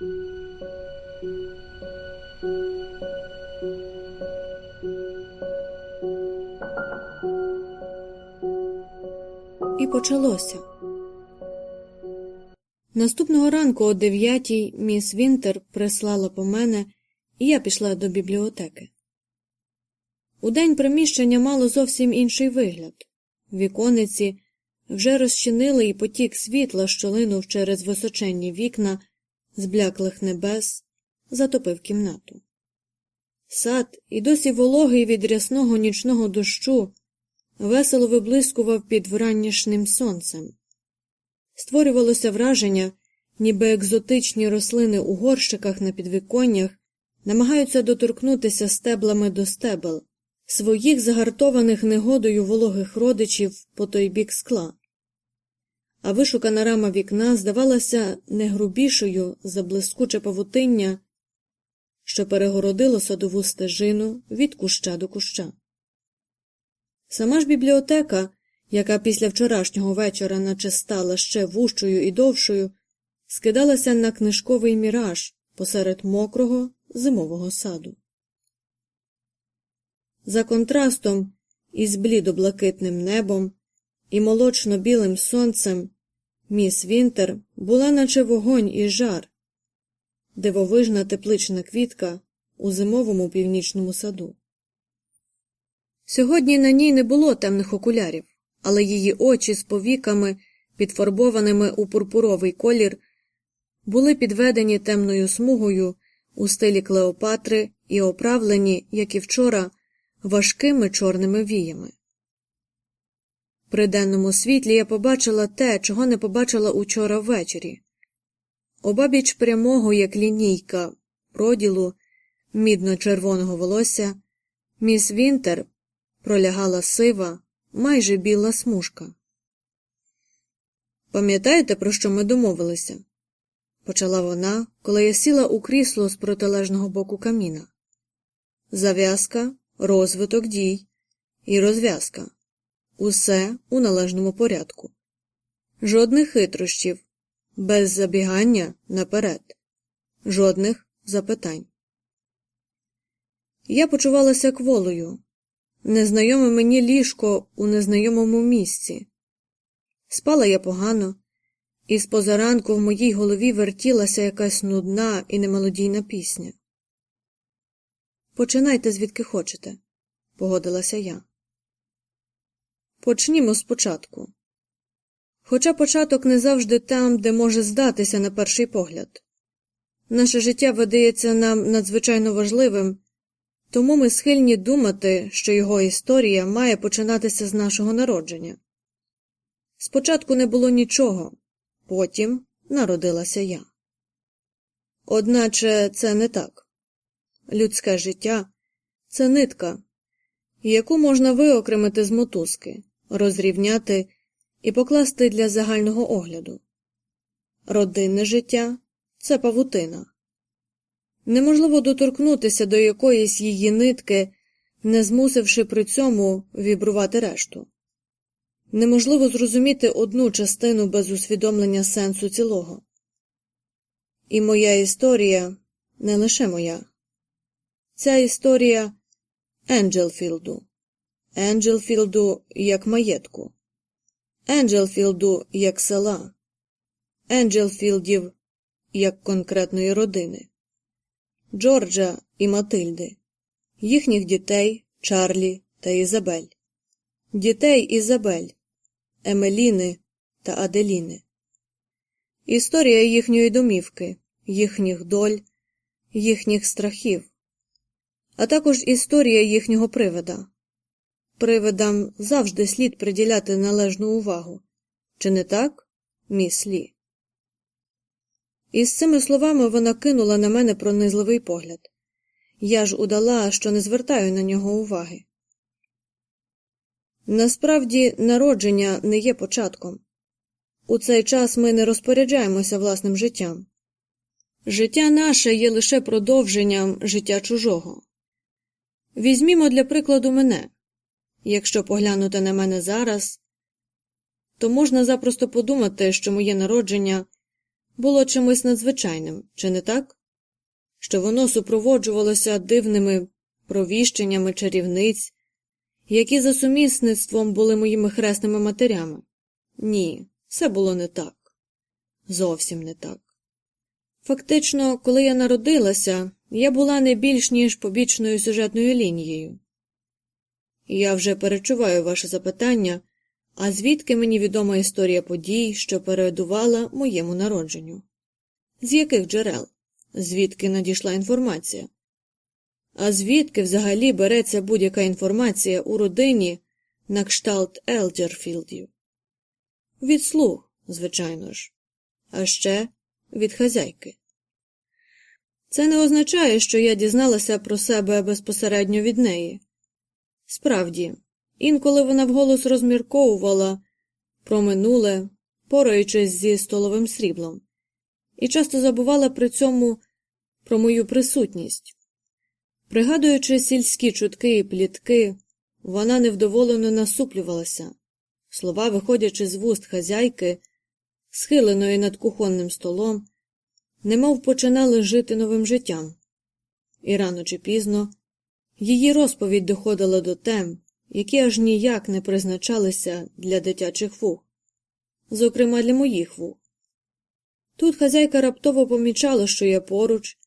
І почалося. Наступного ранку о дев'ятій міс Вінтер прислала по мене, і я пішла до бібліотеки. Удень приміщення мало зовсім інший вигляд. Вікониці вже розчинили і потік світла, що линув через височенні вікна з бляклих небес, затопив кімнату. Сад, і досі вологий від рясного нічного дощу, весело виблискував під вранішнім сонцем. Створювалося враження, ніби екзотичні рослини у горщиках на підвіконнях намагаються доторкнутися стеблами до стебел, своїх загартованих негодою вологих родичів по той бік скла. А вишукана рама вікна здавалася не грубішою за блискуче павутиння, що перегородило садову стежину від куща до куща. Сама ж бібліотека, яка після вчорашнього вечора наче стала ще вущою і довшою, скидалася на книжковий міраж посеред мокрого зимового саду. За контрастом із блідо-блакитним небом і молочно білим сонцем міс Вінтер була, наче вогонь і жар, дивовижна теплична квітка у зимовому північному саду. Сьогодні на ній не було темних окулярів, але її очі з повіками, підфарбованими у пурпуровий колір, були підведені темною смугою у стилі Клеопатри і оправлені, як і вчора, важкими чорними віями. При денному світлі я побачила те, чого не побачила учора ввечері. Обабіч прямого, як лінійка, проділу мідно-червоного волосся, міс Вінтер пролягала сива, майже біла смужка. Пам'ятаєте, про що ми домовилися? почала вона, коли я сіла у крісло з протилежного боку каміна. Зав'язка, розвиток дій і розв'язка. Усе у належному порядку. Жодних хитрощів, без забігання наперед, жодних запитань. Я почувалася кволою, незнайоме мені ліжко у незнайомому місці. Спала я погано, і з позаранку в моїй голові вертілася якась нудна і немелодійна пісня. Починайте звідки хочете, погодилася я. Почнімо спочатку. Хоча початок не завжди там, де може здатися на перший погляд. Наше життя видається нам надзвичайно важливим, тому ми схильні думати, що його історія має починатися з нашого народження. Спочатку не було нічого, потім народилася я. Одначе це не так людське життя це нитка, яку можна виокремити з мотузки, розрівняти і покласти для загального огляду. Родинне життя це павутина. Неможливо доторкнутися до якоїсь її нитки, не змусивши при цьому вібрувати решту. Неможливо зрозуміти одну частину без усвідомлення сенсу цілого. І моя історія не лише моя. Ця історія Енджелфілду, Енджелфілду як маєтку, Енджелфілду як села, Енджелфілдів як конкретної родини. Джорджа і Матильди, їхніх дітей Чарлі та Ізабель, дітей Ізабель, Емеліни та Аделіни, історія їхньої домівки, їхніх доль, їхніх страхів, а також історія їхнього привида. Привидам завжди слід приділяти належну увагу. Чи не так, міс Лі? Із цими словами вона кинула на мене пронизливий погляд. Я ж удала, що не звертаю на нього уваги. Насправді, народження не є початком. У цей час ми не розпоряджаємося власним життям. Життя наше є лише продовженням життя чужого. Візьмімо для прикладу мене якщо поглянути на мене зараз, то можна запросто подумати, що моє народження було чимось надзвичайним, чи не так? Що воно супроводжувалося дивними провіщеннями чарівниць, які за сумісництвом були моїми хресними матерями. Ні, все було не так. Зовсім не так. Фактично, коли я народилася, я була не більш ніж побічною сюжетною лінією. Я вже перечуваю ваше запитання, а звідки мені відома історія подій, що передувала моєму народженню? З яких джерел? Звідки надійшла інформація? А звідки взагалі береться будь-яка інформація у родині на кшталт Елджерфілдів? Від слуг, звичайно ж, а ще від хазяйки. Це не означає, що я дізналася про себе безпосередньо від неї. Справді, інколи вона вголос розмірковувала про минуле, пораючись зі столовим сріблом, і часто забувала при цьому про мою присутність. Пригадуючи сільські чутки і плітки, вона невдоволено насуплювалася, слова, виходячи з вуст хазяйки, схиленої над кухонним столом, немов починали жити новим життям, і рано чи пізно її розповідь доходила до тем, які аж ніяк не призначалися для дитячих вух, зокрема для моїх вух. Тут хазяйка раптово помічала, що я поруч,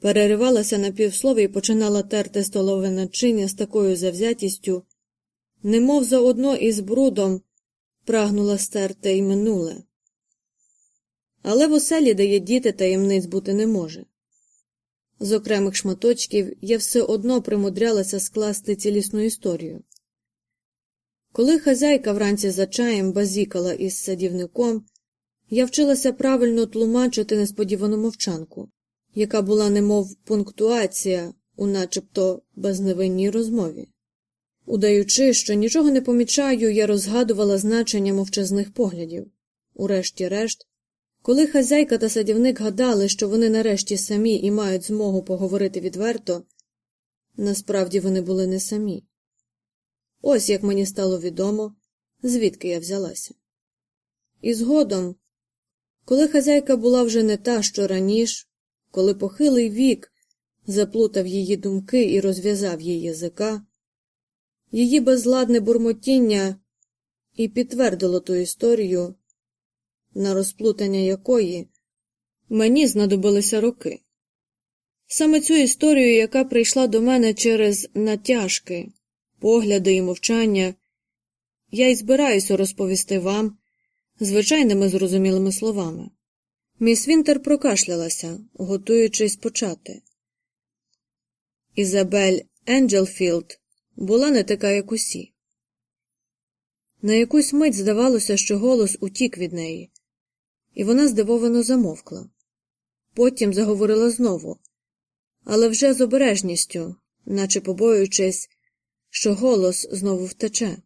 переривалася на півслові і починала терти столове начиння з такою завзятістю, немов заодно із брудом прагнула стерти й минуле. Але в оселі, де є діти, таємниць бути не може. З окремих шматочків я все одно примудрялася скласти цілісну історію. Коли хазяйка вранці за чаєм базікала із садівником, я вчилася правильно тлумачити несподівану мовчанку, яка була немов пунктуація у начебто безневинній розмові. Удаючи, що нічого не помічаю, я розгадувала значення мовчазних поглядів. Урешті-решт, коли хазяйка та садівник гадали, що вони нарешті самі і мають змогу поговорити відверто, насправді вони були не самі. Ось як мені стало відомо, звідки я взялася. І згодом, коли хазяйка була вже не та, що раніше, коли похилий вік заплутав її думки і розв'язав її язика, її безладне бурмотіння і підтвердило ту історію, на розплутання якої мені знадобилися роки. Саме цю історію, яка прийшла до мене через натяжки, погляди і мовчання, я й збираюся розповісти вам звичайними зрозумілими словами. Міс Вінтер прокашлялася, готуючись почати. Ізабель Енджелфілд була не така, як усі. На якусь мить здавалося, що голос утік від неї, і вона здивовано замовкла. Потім заговорила знову, але вже з обережністю, наче побоюючись, що голос знову втече.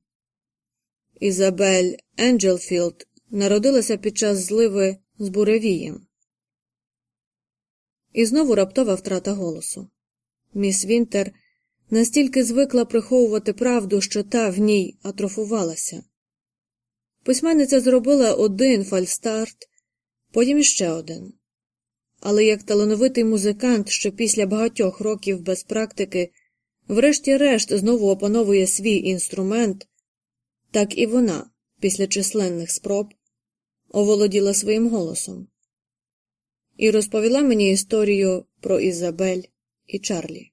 Ізабель Енджелфілд народилася під час зливи з буревієм. І знову раптова втрата голосу. Міс Вінтер настільки звикла приховувати правду, що та в ній атрофувалася. Письменниця зробила один фальстарт, потім іще один. Але як талановитий музикант, що після багатьох років без практики, врешті-решт знову опановує свій інструмент, так і вона, після численних спроб, оволоділа своїм голосом і розповіла мені історію про Ізабель і Чарлі.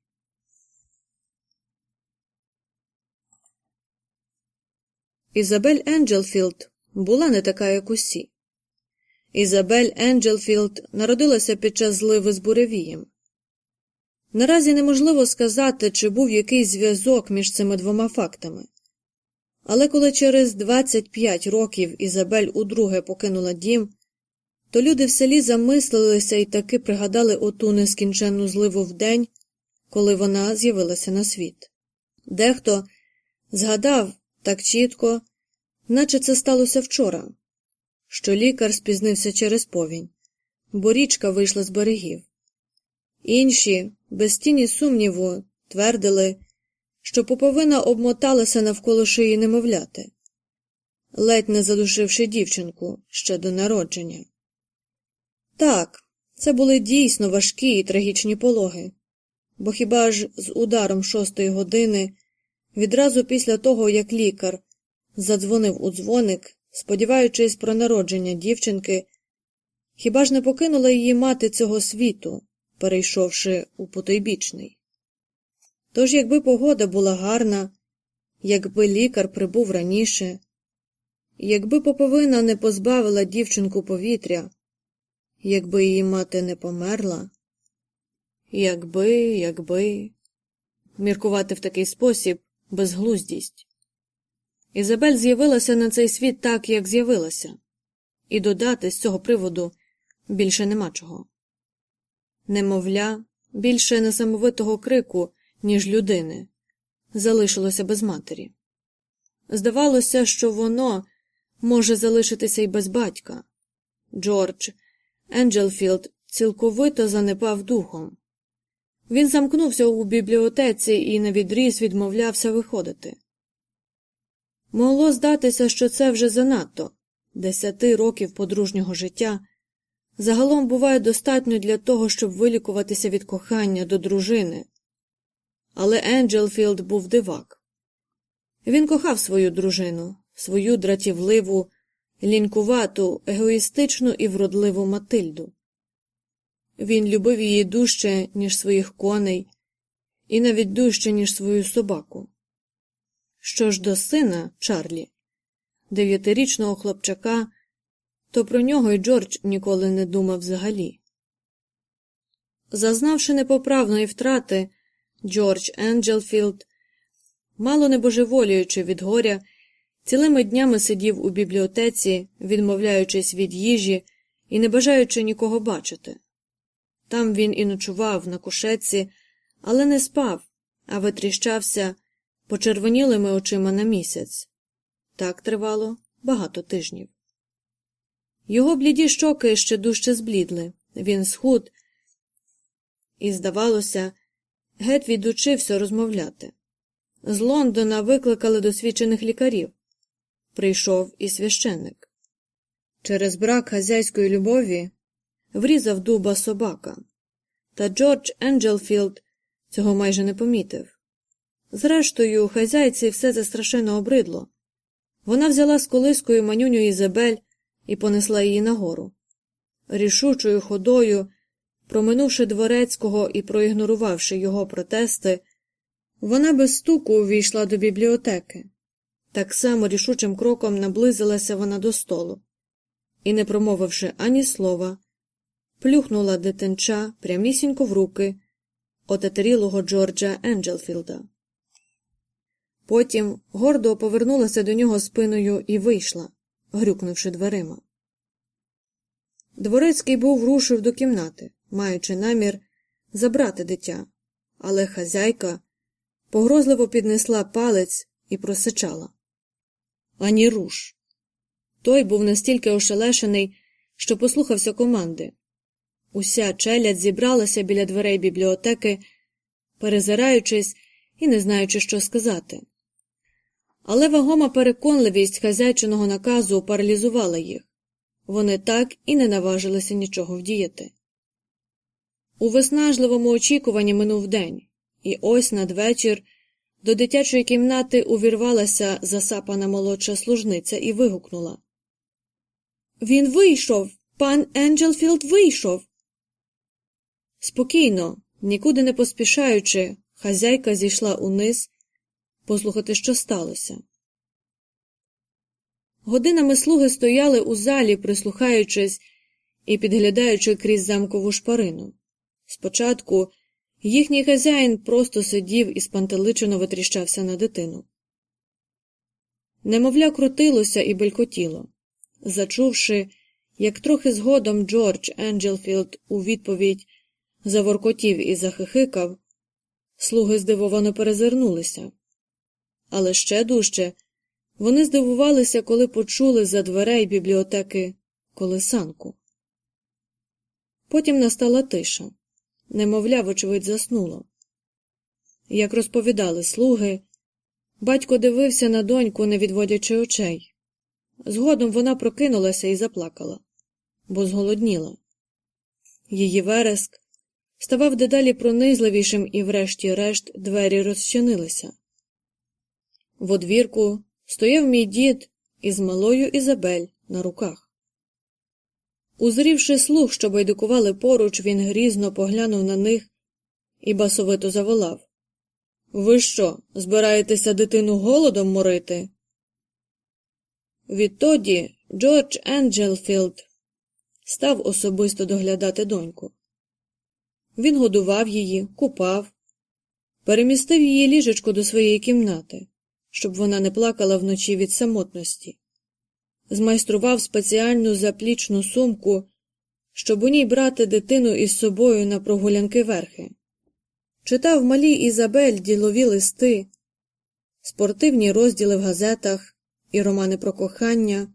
Ізабель Енджелфілд була не така, як усі. Ізабель Енджелфілд народилася під час зливи з буревієм. Наразі неможливо сказати, чи був якийсь зв'язок між цими двома фактами. Але коли через 25 років Ізабель удруге покинула дім, то люди в селі замислилися і таки пригадали оту нескінченну зливу в день, коли вона з'явилася на світ. Дехто згадав так чітко, наче це сталося вчора, що лікар спізнився через повінь, бо річка вийшла з берегів. Інші, без тіні сумніву, твердили, що поповина обмоталася навколо шиї немовляти, ледь не задушивши дівчинку ще до народження. Так, це були дійсно важкі і трагічні пологи, бо хіба ж з ударом шостої години, відразу після того, як лікар задзвонив у дзвоник, сподіваючись про народження дівчинки, хіба ж не покинула її мати цього світу, перейшовши у потойбічний? Тож, якби погода була гарна, якби лікар прибув раніше, якби поповина не позбавила дівчинку повітря, якби її мати не померла, якби, якби, міркувати в такий спосіб безглуздість. Ізабель з'явилася на цей світ так, як з'явилася, і додати з цього приводу більше нема чого. Немовля, більше несамовитого крику, ніж людини, залишилося без матері. Здавалося, що воно може залишитися й без батька. Джордж Енджелфілд цілковито занепав духом. Він замкнувся у бібліотеці і навідріз відмовлявся виходити. Могло здатися, що це вже занадто десяти років подружнього життя. Загалом буває достатньо для того, щоб вилікуватися від кохання до дружини. Але Енджелфілд був дивак. Він кохав свою дружину, свою дратівливу, лінькувату, егоїстичну і вродливу Матильду. Він любив її дужче, ніж своїх коней, і навіть дужче, ніж свою собаку. Що ж до сина Чарлі, дев'ятирічного хлопчака, то про нього й Джордж ніколи не думав взагалі. Зазнавши непоправної втрати, Джордж Енджелфілд, мало не божеволіючи від горя, цілими днями сидів у бібліотеці, відмовляючись від їжі і не бажаючи нікого бачити. Там він і ночував на кушетці, але не спав, а витріщався почервонілими очима на місяць. Так тривало багато тижнів. Його бліді щоки ще дужче зблідли, він схуд, і, здавалося, геть відучився розмовляти. З Лондона викликали досвідчених лікарів. Прийшов і священник. Через брак хазяйської любові врізав дуба собака, та Джордж Енджелфілд цього майже не помітив. Зрештою, хазяйці все це страшенно обридло. Вона взяла з колискою манюню Ізабель і понесла її нагору. Рішучою ходою, проминувши дворецького і проігнорувавши його протести, вона без стуку увійшла до бібліотеки. Так само рішучим кроком наблизилася вона до столу і, не промовивши ані слова, плюхнула дитинча прямісінько в руки отетерілого Джорджа Енджелфілда. Потім гордо повернулася до нього спиною і вийшла, грюкнувши дверима. Дворецький був рушив до кімнати, маючи намір забрати дитя, але хазяйка погрозливо піднесла палець і просичала. Ані руш. Той був настільки ошелешений, що послухався команди. Уся челядь зібралася біля дверей бібліотеки, перезираючись і не знаючи, що сказати. Але вагома переконливість хазяйчиного наказу паралізувала їх вони так і не наважилися нічого вдіяти. У виснажливому очікуванні минув день, і ось надвечір до дитячої кімнати увірвалася засапана молодша служниця і вигукнула Він вийшов. Пан Енджелфілд вийшов. Спокійно, нікуди не поспішаючи, хазяйка зійшла униз послухати, що сталося. Годинами слуги стояли у залі, прислухаючись і підглядаючи крізь замкову шпарину. Спочатку їхній хазяїн просто сидів і спантеличено витріщався на дитину. Немовля крутилося і белькотіло. Зачувши, як трохи згодом Джордж Енджелфілд у відповідь заворкотів і захихикав, слуги здивовано перезирнулися. Але ще дужче вони здивувалися, коли почули за дверей бібліотеки колесанку. Потім настала тиша, немовля, вочевидь, заснуло. Як розповідали слуги, батько дивився на доньку, не відводячи очей. Згодом вона прокинулася і заплакала, бо зголодніла. її вереск ставав дедалі пронизливішим і, врешті-решт, двері розчинилися. В одвірку стояв мій дід із малою Ізабель на руках. Узрівши слух, що байдикували поруч, він грізно поглянув на них і басовито заволав Ви що, збираєтеся дитину голодом морити? Відтоді Джордж Енджелфілд став особисто доглядати доньку. Він годував її, купав, перемістив її ліжечко до своєї кімнати, щоб вона не плакала вночі від самотності, змайстрував спеціальну заплічну сумку, щоб у ній брати дитину із собою на прогулянки верхи, читав малі Ізабель ділові листи, спортивні розділи в газетах і романи про кохання,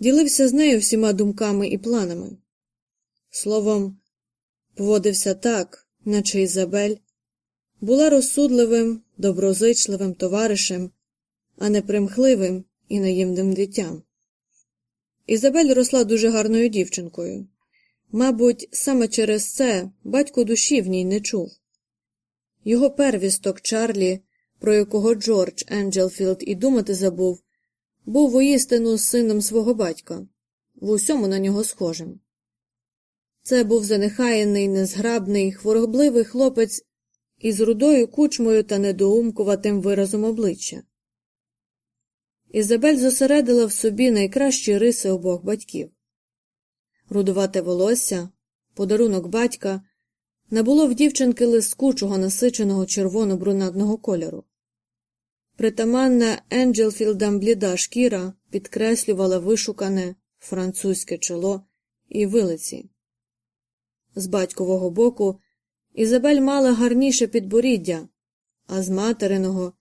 ділився з нею всіма думками і планами. Словом, поводився так, наче Ізабель, була розсудливим, доброзичливим товаришем, а не примхливим і наївним дитям. Ізабель росла дуже гарною дівчинкою. Мабуть, саме через це батько душі в ній не чув. Його первісток Чарлі, про якого Джордж Енджелфілд і думати забув, був воістину сином свого батька, в усьому на нього схожим. Це був занехаяний, незграбний, хворобливий хлопець із рудою кучмою та недоумкуватим виразом обличчя. Ізабель зосередила в собі найкращі риси обох батьків. Рудувате волосся, подарунок батька, набуло в дівчинки лискучого насиченого червоно-брунатного кольору. Притаманна Енджелфілдам бліда шкіра підкреслювала вишукане французьке чоло і вилиці. З батькового боку Ізабель мала гарніше підборіддя, а з материного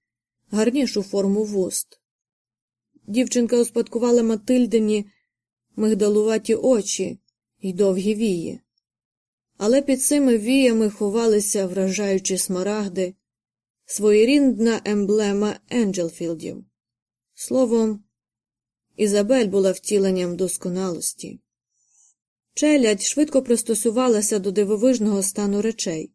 гарнішу форму вуст. Дівчинка успадкувала Матильдині мигдалуваті очі й довгі вії, але під цими віями ховалися вражаючі смарагди, своєрідна емблема Енджелфілдів. Словом, Ізабель була втіленням досконалості. Челядь швидко пристосувалася до дивовижного стану речей.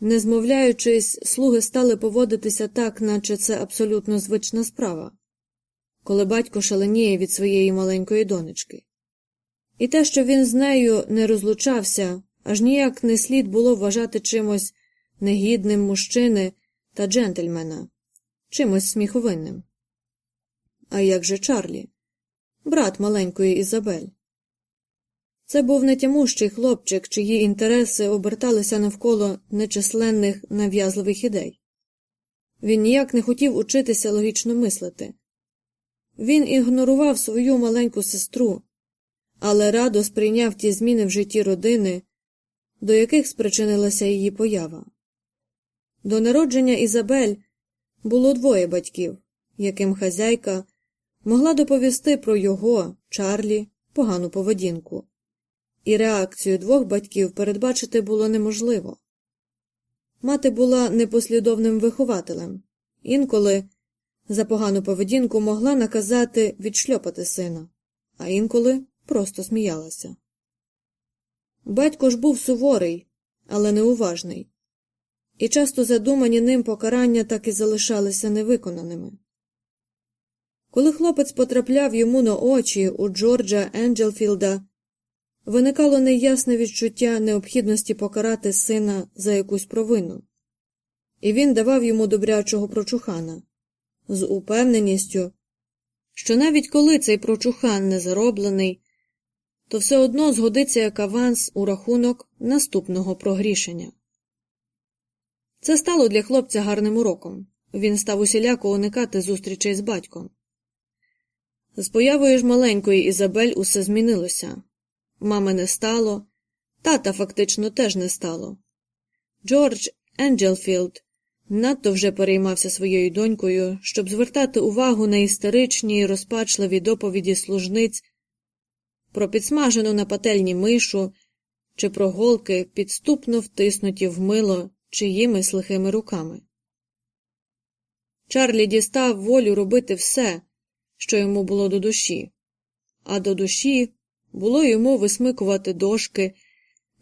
Не змовляючись, слуги стали поводитися так, наче це абсолютно звична справа, коли батько шаленіє від своєї маленької донечки. І те, що він з нею не розлучався, аж ніяк не слід було вважати чимось негідним мужчини та джентльмена, чимось сміховинним. А як же Чарлі, брат маленької Ізабель? Це був нетямущий хлопчик, чиї інтереси оберталися навколо нечисленних нав'язливих ідей. Він ніяк не хотів учитися логічно мислити. Він ігнорував свою маленьку сестру, але радо сприйняв ті зміни в житті родини, до яких спричинилася її поява. До народження Ізабель було двоє батьків, яким хазяйка могла доповісти про його, Чарлі, погану поведінку і реакцію двох батьків передбачити було неможливо. Мати була непослідовним вихователем, інколи за погану поведінку могла наказати відшльопати сина, а інколи просто сміялася. Батько ж був суворий, але неуважний, і часто задумані ним покарання так і залишалися невиконаними. Коли хлопець потрапляв йому на очі у Джорджа Енджелфілда виникало неясне відчуття необхідності покарати сина за якусь провину, і він давав йому добрячого прочухана з упевненістю, що навіть коли цей прочухан не зароблений, то все одно згодиться як аванс у рахунок наступного прогрішення. Це стало для хлопця гарним уроком він став усіляко уникати зустрічей з батьком. З появою ж маленької Ізабель усе змінилося. Мами не стало, тата фактично теж не стало. Джордж Енджелфілд надто вже переймався своєю донькою, щоб звертати увагу на істеричні розпачливі доповіді служниць про підсмажену на пательні мишу чи про голки, підступно втиснуті в мило чиїмись лихими руками. Чарлі дістав волю робити все, що йому було до душі, а до душі було йому висмикувати дошки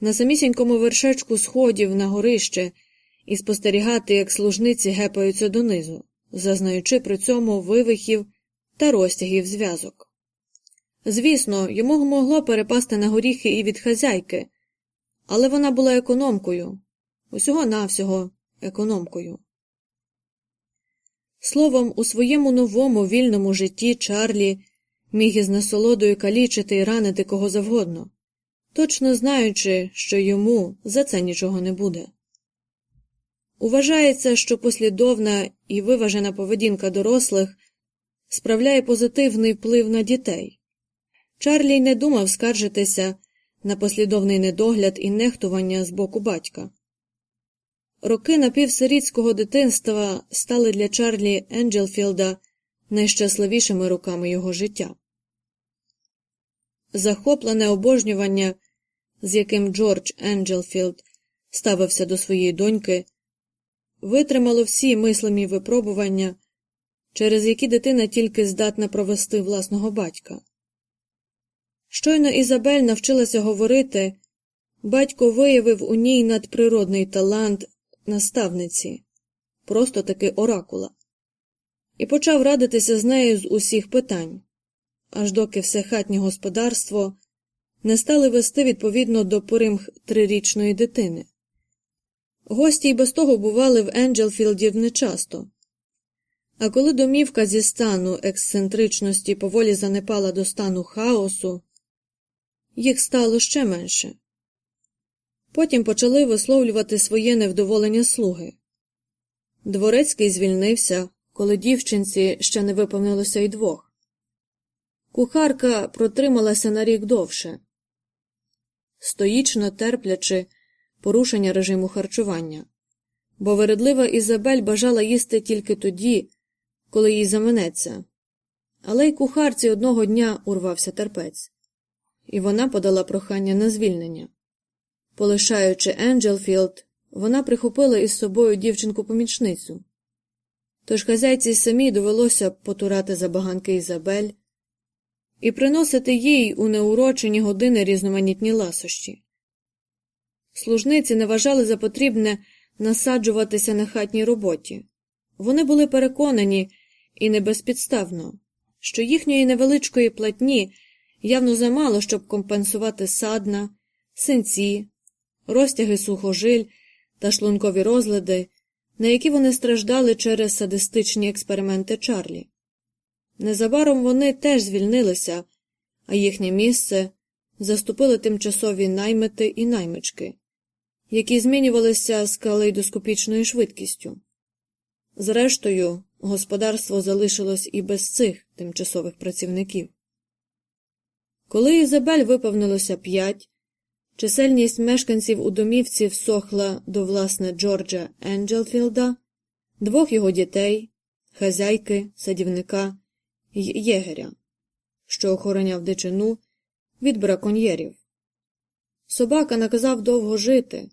на самісінькому вершечку сходів на горище і спостерігати, як служниці гепаються донизу, зазнаючи при цьому вивихів та розтягів зв'язок. Звісно, йому могло перепасти на горіхи і від хазяйки, але вона була економкою, усього навсього економкою. Словом, у своєму новому вільному житті Чарлі міг із насолодою калічити і ранити кого завгодно, точно знаючи, що йому за це нічого не буде. Вважається, що послідовна і виважена поведінка дорослих справляє позитивний вплив на дітей. Чарлі не думав скаржитися на послідовний недогляд і нехтування з боку батька. Роки напівсирітського дитинства стали для Чарлі Енджелфілда найщасливішими роками його життя. Захоплене обожнювання, з яким Джордж Енджелфілд ставився до своєї доньки, витримало всі мислимі випробування, через які дитина тільки здатна провести власного батька. Щойно Ізабель навчилася говорити, батько виявив у ній надприродний талант наставниці, просто таки оракула, і почав радитися з нею з усіх питань, аж доки все хатнє господарство не стали вести відповідно до поримх трирічної дитини. Гості й без того бували в Енджелфілдів нечасто. А коли домівка зі стану ексцентричності поволі занепала до стану хаосу, їх стало ще менше. Потім почали висловлювати своє невдоволення слуги. Дворецький звільнився, коли дівчинці ще не виповнилося й двох. Кухарка протрималася на рік довше, стоїчно терплячи порушення режиму харчування, бо вередлива Ізабель бажала їсти тільки тоді, коли їй заманеться. Але й кухарці одного дня урвався терпець, і вона подала прохання на звільнення. Полишаючи Енджелфілд, вона прихопила із собою дівчинку-помічницю. Тож хазяйці самій довелося потурати забаганки Ізабель і приносити їй у неурочені години різноманітні ласощі. Служниці не вважали за потрібне насаджуватися на хатній роботі. Вони були переконані і не безпідставно, що їхньої невеличкої платні явно замало, щоб компенсувати садна, синці, розтяги сухожиль та шлункові розлади, на які вони страждали через садистичні експерименти Чарлі. Незабаром вони теж звільнилися, а їхнє місце заступили тимчасові наймити і наймички, які змінювалися з калейдоскопічною швидкістю. Зрештою, господарство залишилось і без цих тимчасових працівників. Коли Ізабель виповнилося п'ять, чисельність мешканців у домівці всохла до власне Джорджа Енджелфілда, двох його дітей, хазяйки, садівника й єгеря, що охороняв дичину від браконьєрів. Собака наказав довго жити,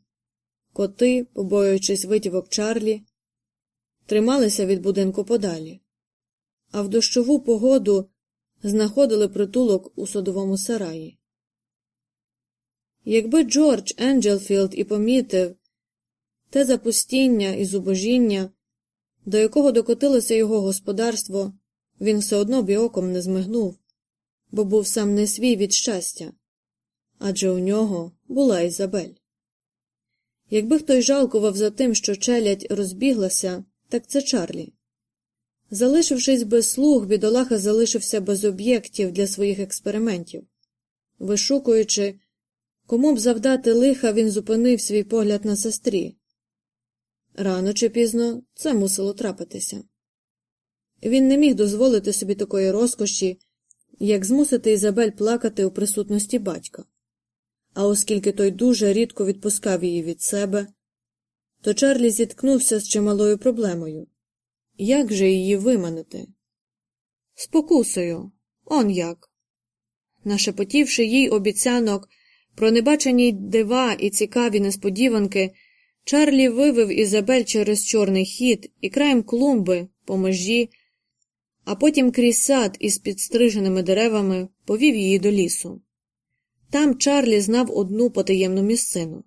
коти, побоюючись витівок Чарлі, трималися від будинку подалі, а в дощову погоду знаходили притулок у садовому сараї. Якби Джордж Енджелфілд і помітив те запустіння і зубожіння, до якого докотилося його господарство, він все одно б і оком не змигнув, бо був сам не свій від щастя адже у нього була Ізабель. Якби хтось жалкував за тим, що челядь розбіглася, так це Чарлі. Залишившись без слуг, бідолаха залишився без об'єктів для своїх експериментів. Вишукуючи, кому б завдати лиха, він зупинив свій погляд на сестрі. Рано чи пізно це мусило трапитися. Він не міг дозволити собі такої розкоші, як змусити Ізабель плакати у присутності батька. А оскільки той дуже рідко відпускав її від себе, то Чарлі зіткнувся з чималою проблемою як же її виманити? Спокусою, он як. Нашепотівши їй обіцянок про небачені дива і цікаві несподіванки, Чарлі вивив Ізабель через чорний хід і краєм клумби по межі, а потім крізь сад із підстриженими деревами повів її до лісу. Там Чарлі знав одну потаємну місцину.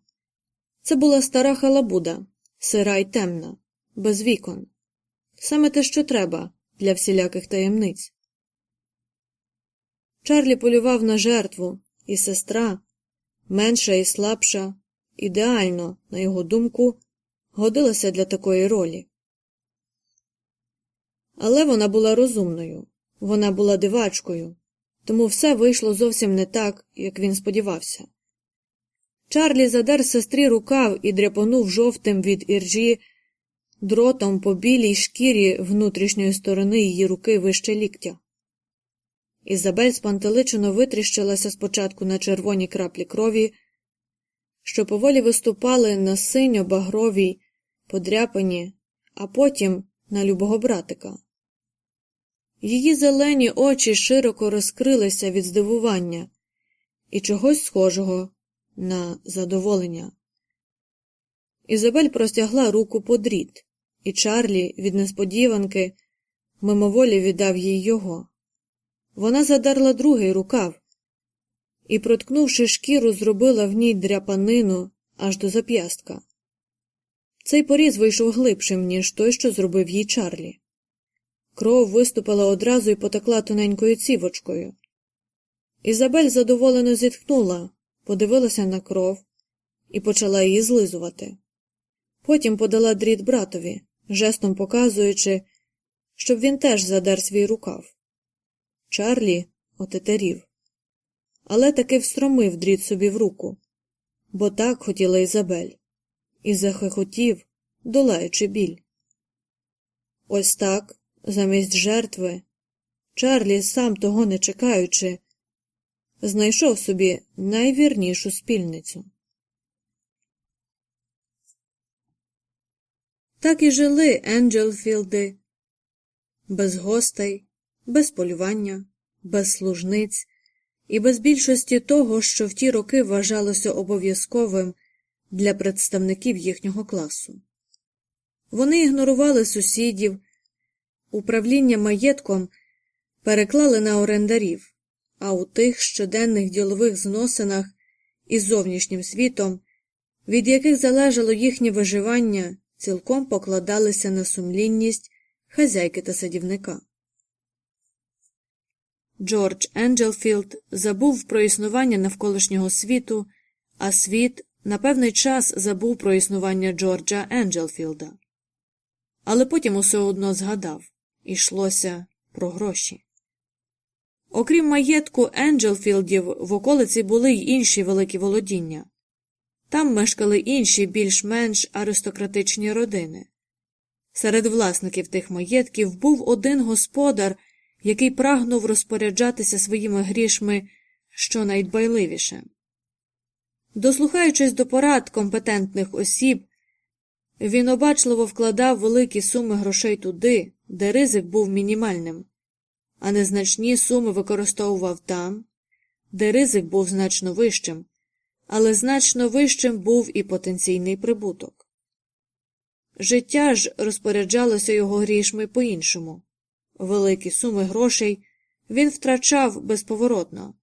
Це була стара халабуда, сира й темна, без вікон. Саме те, що треба для всіляких таємниць. Чарлі полював на жертву, і сестра, менша і слабша, ідеально, на його думку, годилася для такої ролі. Але вона була розумною, вона була дивачкою, тому все вийшло зовсім не так, як він сподівався. Чарлі задер сестрі рукав і дряпонув жовтим від іржі дротом по білій шкірі внутрішньої сторони її руки вище ліктя. Ізабель спантеличено витріщилася спочатку на червоні краплі крові, що поволі виступали на синьо багровій, подряпані, а потім на любого братика. Її зелені очі широко розкрилися від здивування і чогось схожого на задоволення. Ізабель простягла руку по дріт, і Чарлі від несподіванки мимоволі віддав їй його. Вона задарла другий рукав і, проткнувши шкіру, зробила в ній дряпанину аж до зап'ястка. Цей поріз вийшов глибшим, ніж той, що зробив їй Чарлі. Кров виступила одразу і потекла тоненькою цівочкою. Ізабель задоволено зітхнула, подивилася на кров і почала її злизувати. Потім подала дріт братові, жестом показуючи, щоб він теж задер свій рукав. Чарлі отетерів, але таки встромив дріт собі в руку, бо так хотіла Ізабель, і захихотів, долаючи біль. Ось так, замість жертви, Чарлі, сам того не чекаючи, знайшов собі найвірнішу спільницю. Так і жили Енджелфілди без гостей, без полювання, без служниць і без більшості того, що в ті роки вважалося обов'язковим для представників їхнього класу. Вони ігнорували сусідів, управління маєтком переклали на орендарів, а у тих щоденних ділових зносинах із зовнішнім світом, від яких залежало їхнє виживання, цілком покладалися на сумлінність хазяйки та садівника. Джордж Енджелфілд забув про існування навколишнього світу, а світ на певний час забув про існування Джорджа Енджелфілда. Але потім усе одно згадав ішлося про гроші. Окрім маєтку Енджелфілдів, в околиці були й інші великі володіння. Там мешкали інші більш-менш аристократичні родини. Серед власників тих маєтків був один господар, який прагнув розпоряджатися своїми грішми щонайдбайливіше. Дослухаючись до порад компетентних осіб, він обачливо вкладав великі суми грошей туди, де ризик був мінімальним, а незначні суми використовував там, де ризик був значно вищим, але значно вищим був і потенційний прибуток. Життя ж розпоряджалося його грішми по іншому великі суми грошей він втрачав безповоротно,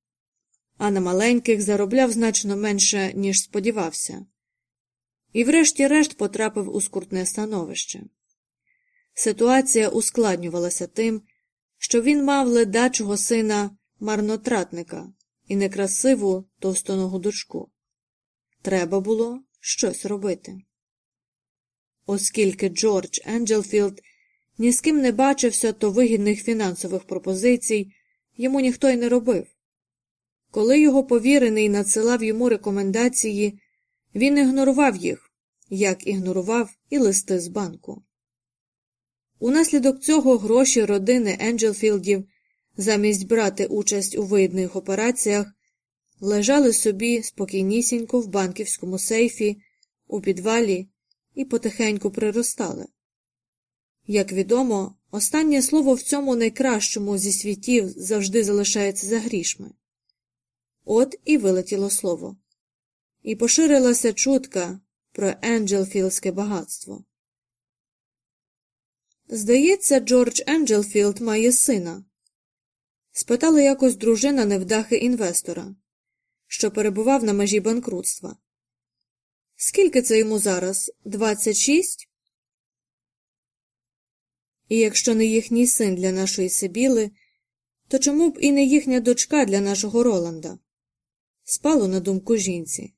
а на маленьких заробляв значно менше, ніж сподівався, і, врешті-решт, потрапив у скрутне становище. Ситуація ускладнювалася тим, що він мав ледачого сина марнотратника і некрасиву товстоногу дочку. Треба було щось робити. Оскільки Джордж Енджелфілд ні з ким не бачився, то вигідних фінансових пропозицій йому ніхто й не робив. Коли його повірений надсилав йому рекомендації, він ігнорував їх, як ігнорував і листи з банку. Унаслідок цього гроші родини Енджелфілдів, замість брати участь у виїдних операціях, лежали собі спокійнісінько в банківському сейфі, у підвалі і потихеньку приростали. Як відомо, останнє слово в цьому найкращому зі світів завжди залишається за грішми. От і вилетіло слово, і поширилася чутка про Енджелфілдське багатство. Здається, Джордж Енджелфілд має сина. Спитала якось дружина невдахи інвестора, що перебував на межі банкрутства. Скільки це йому зараз? Двадцять шість? І якщо не їхній син для нашої Сибіли, то чому б і не їхня дочка для нашого Роланда? Спало на думку жінці.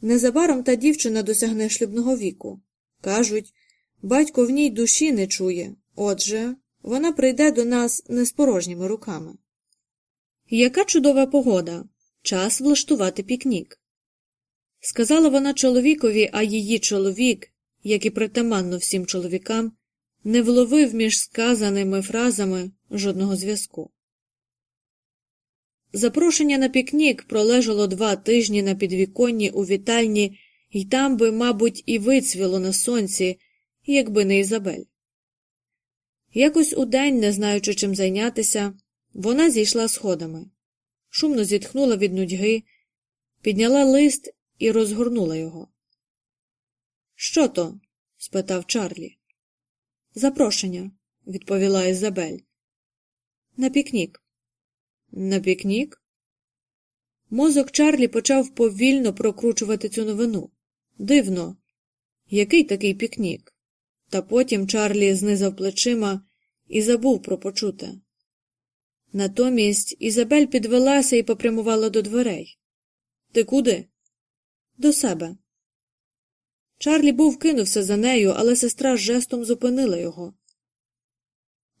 Незабаром та дівчина досягне шлюбного віку. Кажуть, батько в ній душі не чує, отже, вона прийде до нас не з порожніми руками. Яка чудова погода! Час влаштувати пікнік. Сказала вона чоловікові, а її чоловік, як і притаманно всім чоловікам, не вловив між сказаними фразами жодного зв'язку. Запрошення на пікнік пролежало два тижні на підвіконні у вітальні, і там би, мабуть, і вицвіло на сонці, якби не Ізабель. Якось удень, не знаючи чим зайнятися, вона зійшла сходами, шумно зітхнула від нудьги, підняла лист і розгорнула його. Що то? спитав Чарлі. Запрошення, відповіла Ізабель. На пікнік. На пікнік? Мозок Чарлі почав повільно прокручувати цю новину. Дивно, який такий пікнік? Та потім Чарлі знизав плечима і забув про почуте. Натомість Ізабель підвелася і попрямувала до дверей. Ти куди? До себе. Чарлі був кинувся за нею, але сестра жестом зупинила його.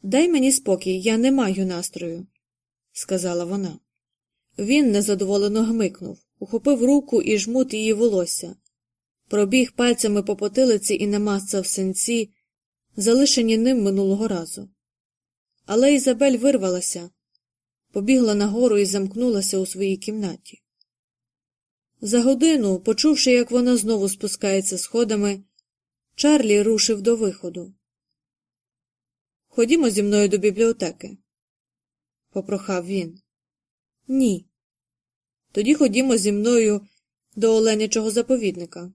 Дай мені спокій, я не маю настрою, сказала вона. Він незадоволено гмикнув, ухопив руку і жмут її волосся, пробіг пальцями по потилиці і намацав синці, залишені ним минулого разу. Але Ізабель вирвалася, побігла нагору і замкнулася у своїй кімнаті. За годину, почувши, як вона знову спускається сходами, Чарлі рушив до виходу. Ходімо зі мною до бібліотеки, попрохав він. Ні. Тоді ходімо зі мною до оленячого заповідника.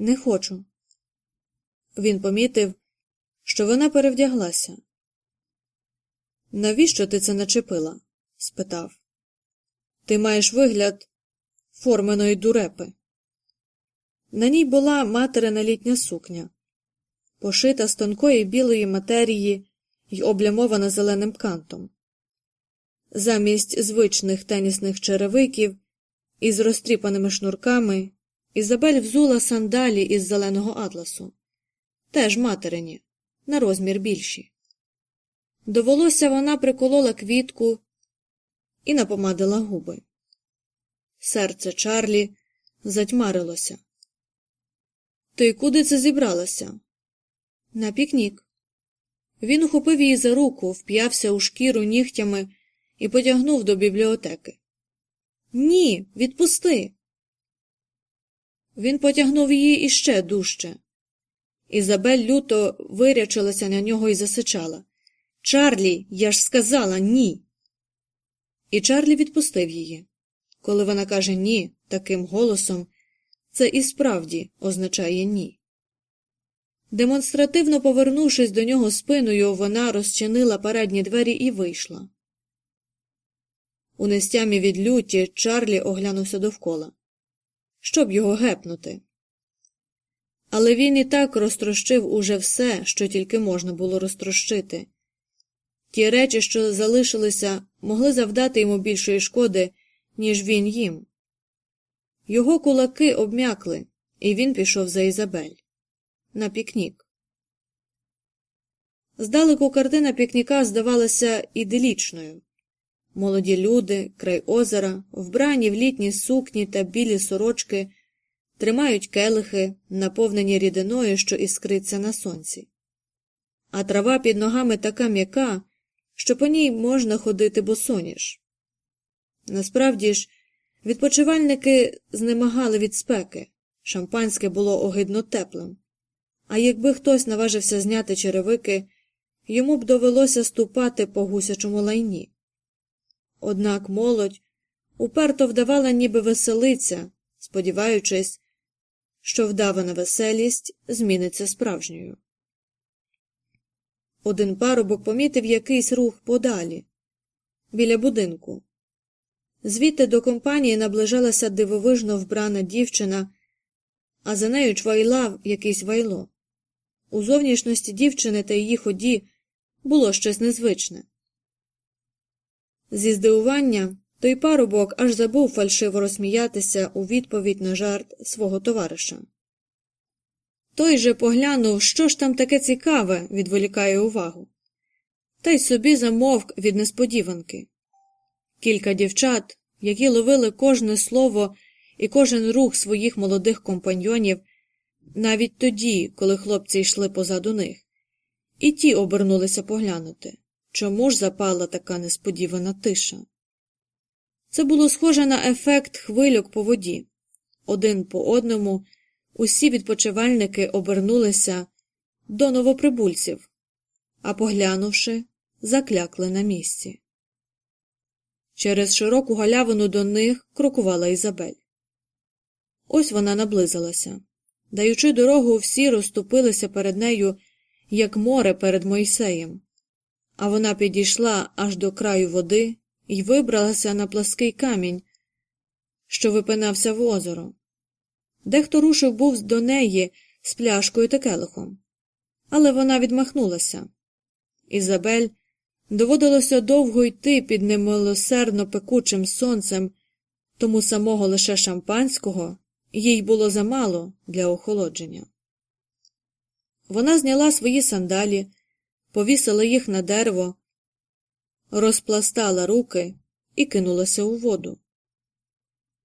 Не хочу. Він помітив, що вона перевдяглася. Навіщо ти це начепила? спитав. Ти маєш вигляд форменої дурепи. На ній була материна літня сукня, пошита з тонкої білої матерії й облямована зеленим кантом. Замість звичних тенісних черевиків із розтріпаними шнурками Ізабель взула сандалі із зеленого атласу, теж материні, на розмір більші. До волосся вона приколола квітку і напомадила губи. Серце Чарлі затьмарилося. Ти куди це зібралася? На пікнік. Він ухопив її за руку, вп'явся у шкіру нігтями і потягнув до бібліотеки. Ні, відпусти. Він потягнув її іще дужче. Ізабель люто вирячилася на нього і засичала. Чарлі, я ж сказала ні. І Чарлі відпустив її. Коли вона каже ні таким голосом, це і справді означає ні. Демонстративно повернувшись до нього спиною, вона розчинила передні двері і вийшла. У нестямі від люті Чарлі оглянувся довкола. Щоб його гепнути. Але він і так розтрощив уже все, що тільки можна було розтрощити. Ті речі, що залишилися, могли завдати йому більшої шкоди, ніж він їм. Його кулаки обм'якли, і він пішов за Ізабель на пікнік. Здалеку картина пікніка здавалася іделічною. Молоді люди, край озера, вбрані в літні сукні та білі сорочки, тримають келихи, наповнені рідиною, що іскриться на сонці. А трава під ногами така м'яка, що по ній можна ходити босоніж. Насправді ж, відпочивальники знемагали від спеки, шампанське було огидно теплим, а якби хтось наважився зняти черевики, йому б довелося ступати по гусячому лайні. Однак молодь уперто вдавала, ніби веселиця, сподіваючись, що вдавана веселість зміниться справжньою. Один парубок помітив якийсь рух подалі, біля будинку. Звідти до компанії наближалася дивовижно вбрана дівчина, а за нею чвайлав якийсь вайло. У зовнішності дівчини та її ході було щось незвичне. Зі здивування той парубок аж забув фальшиво розсміятися у відповідь на жарт свого товариша. Той же поглянув, що ж там таке цікаве, відволікає увагу, та й собі замовк від несподіванки. Кілька дівчат, які ловили кожне слово і кожен рух своїх молодих компаньйонів, навіть тоді, коли хлопці йшли позаду них, і ті обернулися поглянути, чому ж запала така несподівана тиша. Це було схоже на ефект хвильок по воді. Один по одному усі відпочивальники обернулися до новоприбульців, а поглянувши, заклякли на місці. Через широку галявину до них крокувала Ізабель. Ось вона наблизилася. Даючи дорогу, всі розступилися перед нею, як море перед Мойсеєм, а вона підійшла аж до краю води і вибралася на плаский камінь, що випинався в озеро. Дехто рушив був до неї з пляшкою та келихом, але вона відмахнулася. Ізабель доводилося довго йти під немилосердно пекучим сонцем, тому самого лише шампанського їй було замало для охолодження. Вона зняла свої сандалі, повісила їх на дерево, розпластала руки і кинулася у воду.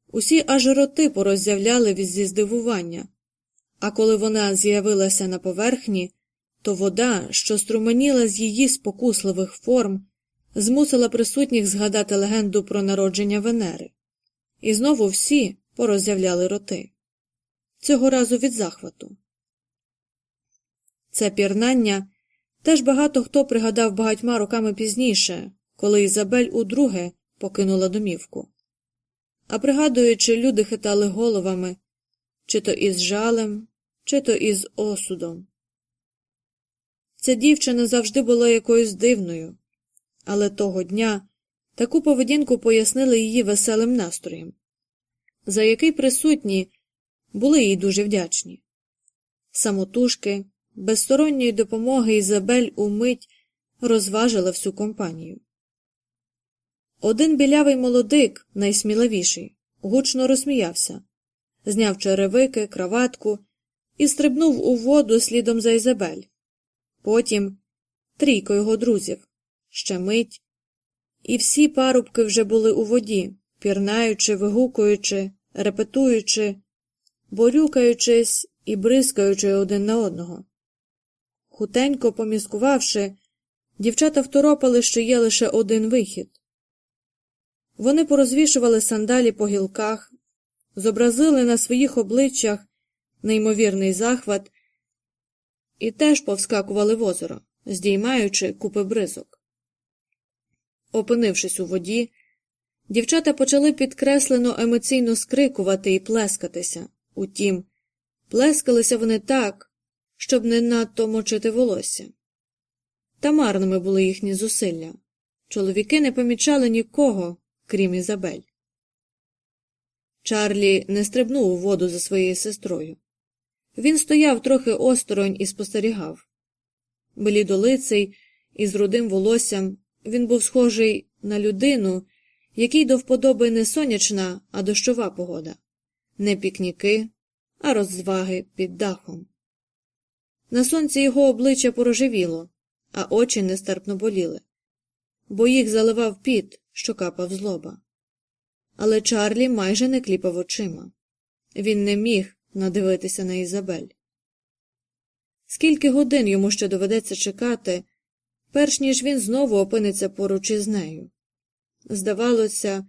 Усі аж роти пороззявляли від здивування, а коли вона з'явилася на поверхні, то вода, що струменіла з її спокусливих форм, змусила присутніх згадати легенду про народження Венери. І знову всі пороззявляли роти. Цього разу від захвату. Це пірнання теж багато хто пригадав багатьма роками пізніше, коли Ізабель удруге покинула домівку. А пригадуючи, люди хитали головами чи то із жалем, чи то із осудом. Ця дівчина завжди була якоюсь дивною, але того дня таку поведінку пояснили її веселим настроєм, за який присутні були їй дуже вдячні. Самотужки, без сторонньої допомоги Ізабель умить розважила всю компанію. Один білявий молодик, найсміливіший, гучно розсміявся, зняв черевики, краватку і стрибнув у воду слідом за Ізабель. Потім трійко його друзів, ще мить, і всі парубки вже були у воді, пірнаючи, вигукуючи, репетуючи, борюкаючись і бризкаючи один на одного. Хутенько поміскувавши, дівчата второпали, що є лише один вихід. Вони порозвішували сандалі по гілках, зобразили на своїх обличчях неймовірний захват і теж повскакували в озеро, здіймаючи купи бризок. Опинившись у воді, дівчата почали підкреслено емоційно скрикувати і плескатися. Утім, плескалися вони так, щоб не надто мочити волосся. Та марними були їхні зусилля. Чоловіки не помічали нікого, крім Ізабель. Чарлі не стрибнув у воду за своєю сестрою. Він стояв трохи осторонь і спостерігав. Блідолиций із рудим волоссям він був схожий на людину, якій до вподоби не сонячна, а дощова погода, не пікніки, а розваги під дахом. На сонці його обличчя порожевіло, а очі нестерпно боліли, бо їх заливав піт, що капав злоба. Але Чарлі майже не кліпав очима. Він не міг надивитися на Ізабель. Скільки годин йому ще доведеться чекати, перш ніж він знову опиниться поруч із нею. Здавалося,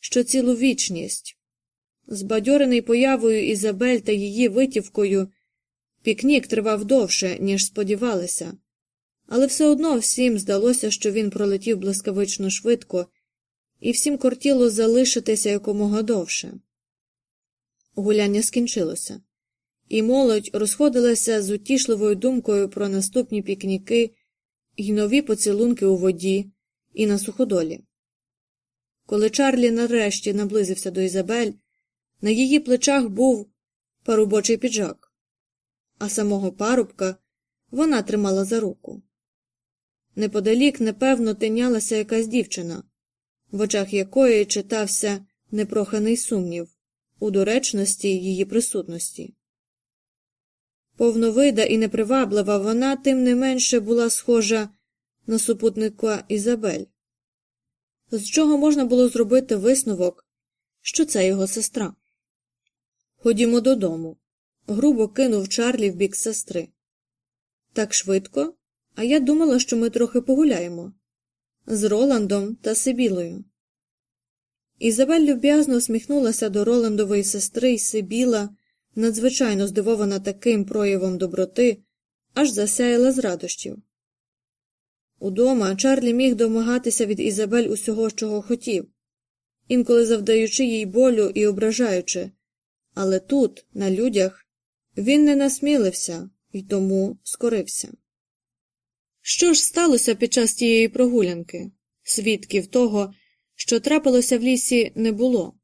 що цілу вічність, збадьорений появою Ізабель та її витівкою, пікнік тривав довше, ніж сподівалися, але все одно всім здалося, що він пролетів блискавично швидко, і всім кортіло залишитися якомога довше. Гуляння скінчилося, і молодь розходилася з утішливою думкою про наступні пікніки і нові поцілунки у воді і на суходолі. Коли Чарлі нарешті наблизився до Ізабель, на її плечах був парубочий піджак, а самого парубка вона тримала за руку. Неподалік, непевно, тинялася якась дівчина, в очах якої читався непроханий сумнів у доречності її присутності. Повновида і неприваблива вона тим не менше була схожа на супутника Ізабель, з чого можна було зробити висновок, що це його сестра. Ходімо додому, грубо кинув Чарлі в бік сестри. Так швидко, а я думала, що ми трохи погуляємо з Роландом та Сибілою. Ізабель люб'язно усміхнулася до Роландової сестри і Сибіла, надзвичайно здивована таким проявом доброти, аж засяяла з радощів. Удома Чарлі міг домагатися від Ізабель усього, чого хотів, інколи завдаючи їй болю і ображаючи, але тут, на людях, він не насмілився і тому скорився. Що ж сталося під час тієї прогулянки? Свідків того, що трапилося в лісі, не було,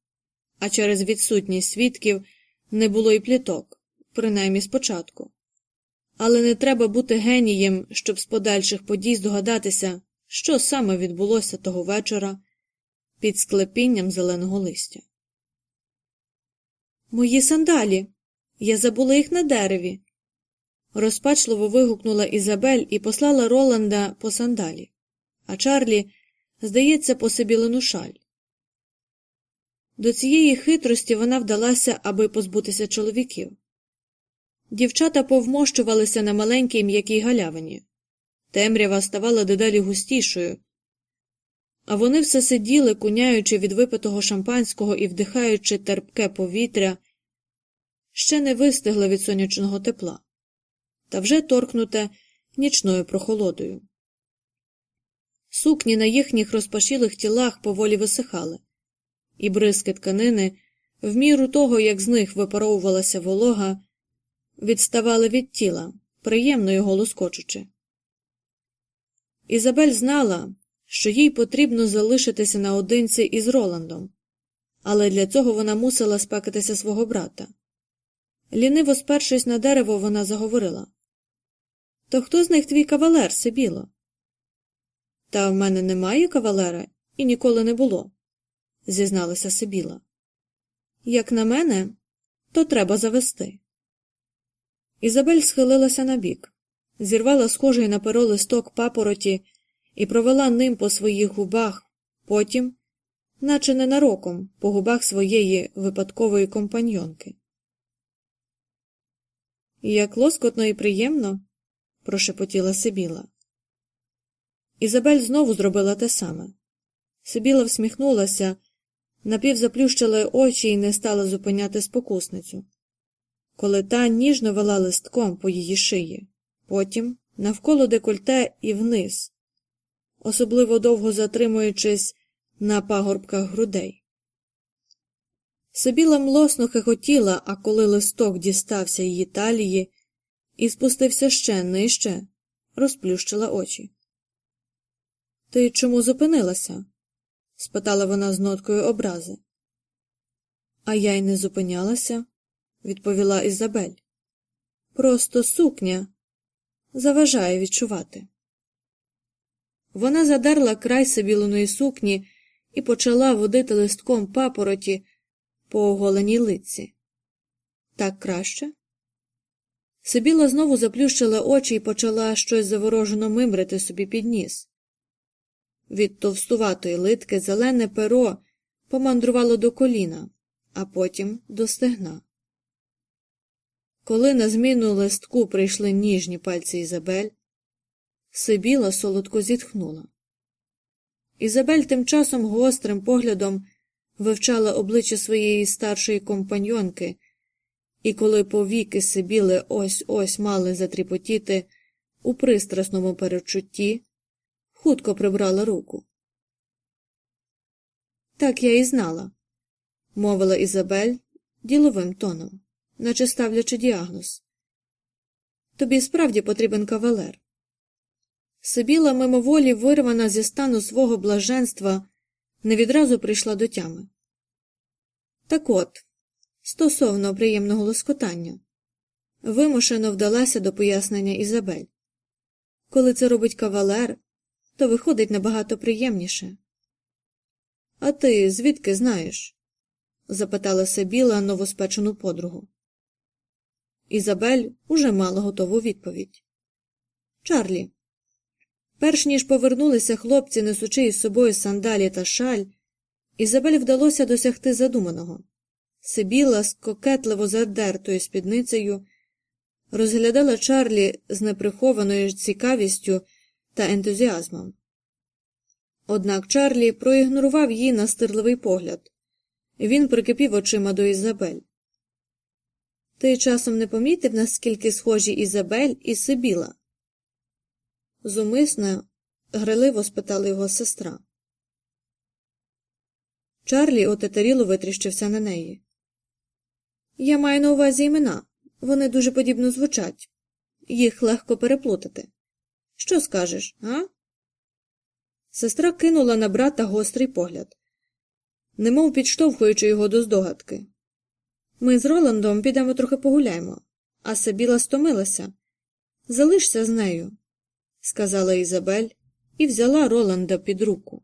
а через відсутність свідків не було і пліток, принаймні спочатку. Але не треба бути генієм, щоб з подальших подій здогадатися, що саме відбулося того вечора під склепінням зеленого листя. Мої сандалі. Я забула їх на дереві. Розпачливо вигукнула Ізабель і послала Роланда по сандалі, а Чарлі, здається, по сибілену шаль. До цієї хитрості вона вдалася, аби позбутися чоловіків. Дівчата повмощувалися на маленькій м'якій галявині. Темрява ставала дедалі густішою, а вони все сиділи, куняючи від випитого шампанського і вдихаючи терпке повітря, ще не вистигли від сонячного тепла, та вже торкнуте нічною прохолодою. Сукні на їхніх розпашілих тілах поволі висихали, і бризки тканини, в міру того, як з них випаровувалася волога, відставали від тіла, приємно його лоскочучи. Ізабель знала, що їй потрібно залишитися наодинці із Роландом, але для цього вона мусила спекатися свого брата. Ліниво спершись на дерево, вона заговорила То хто з них твій кавалер, Сибіло? Та в мене немає кавалера і ніколи не було, зізналася Сибіла. Як на мене, то треба завести. Ізабель схилилася набік, зірвала схожий на перо листок папороті і провела ним по своїх губах, потім, наче ненароком, по губах своєї випадкової компаньонки. Як лоскотно і приємно, прошепотіла Сибіла. Ізабель знову зробила те саме. Сибіла всміхнулася, напівзаплющила очі і не стала зупиняти спокусницю коли та ніжно вела листком по її шиї, потім навколо декольте і вниз, особливо довго затримуючись на пагорбках грудей. Сибіла млосно хихотіла, а коли листок дістався її талії і спустився ще нижче, розплющила очі. Ти чому зупинилася? спитала вона з ноткою образи. А я й не зупинялася відповіла Ізабель. Просто сукня заважає відчувати. Вона задерла край сибілиної сукні і почала водити листком папороті по оголеній лиці. Так краще? Сибіла знову заплющила очі і почала щось заворожено мимрити собі під ніс. Від товстуватої литки зелене перо помандрувало до коліна, а потім до стегна. Коли на зміну листку прийшли ніжні пальці Ізабель, Сибіла солодко зітхнула. Ізабель тим часом гострим поглядом вивчала обличчя своєї старшої компаньонки, і коли повіки Сибіли ось ось мали затріпотіти у пристрасному перечутті, хутко прибрала руку. Так я і знала, мовила Ізабель діловим тоном наче ставлячи діагноз. Тобі справді потрібен кавалер. Сибіла мимоволі вирвана зі стану свого блаженства, не відразу прийшла до тями. Так от, стосовно приємного лоскотання, вимушено вдалася до пояснення Ізабель. Коли це робить кавалер, то виходить набагато приємніше. А ти звідки знаєш? запитала Сибіла новоспечену подругу. Ізабель уже мала готову відповідь. Чарлі. Перш ніж повернулися хлопці, несучи із собою сандалі та шаль, Ізабель вдалося досягти задуманого. Сибіла з кокетливо задертою спідницею розглядала Чарлі з неприхованою цікавістю та ентузіазмом. Однак Чарлі проігнорував її настирливий погляд. Він прикипів очима до Ізабель. Ти часом не помітив, наскільки схожі Ізабель і Сибіла? Зумисне, гриливо спитала його сестра. Чарлі отетеріло витріщився на неї. Я маю на увазі імена. Вони дуже подібно звучать. Їх легко переплутати. Що скажеш, а? Сестра кинула на брата гострий погляд, немов підштовхуючи його до здогадки. Ми з Роландом підемо трохи погуляємо, а Сабіла стомилася. Залишся з нею, сказала Ізабель і взяла Роланда під руку.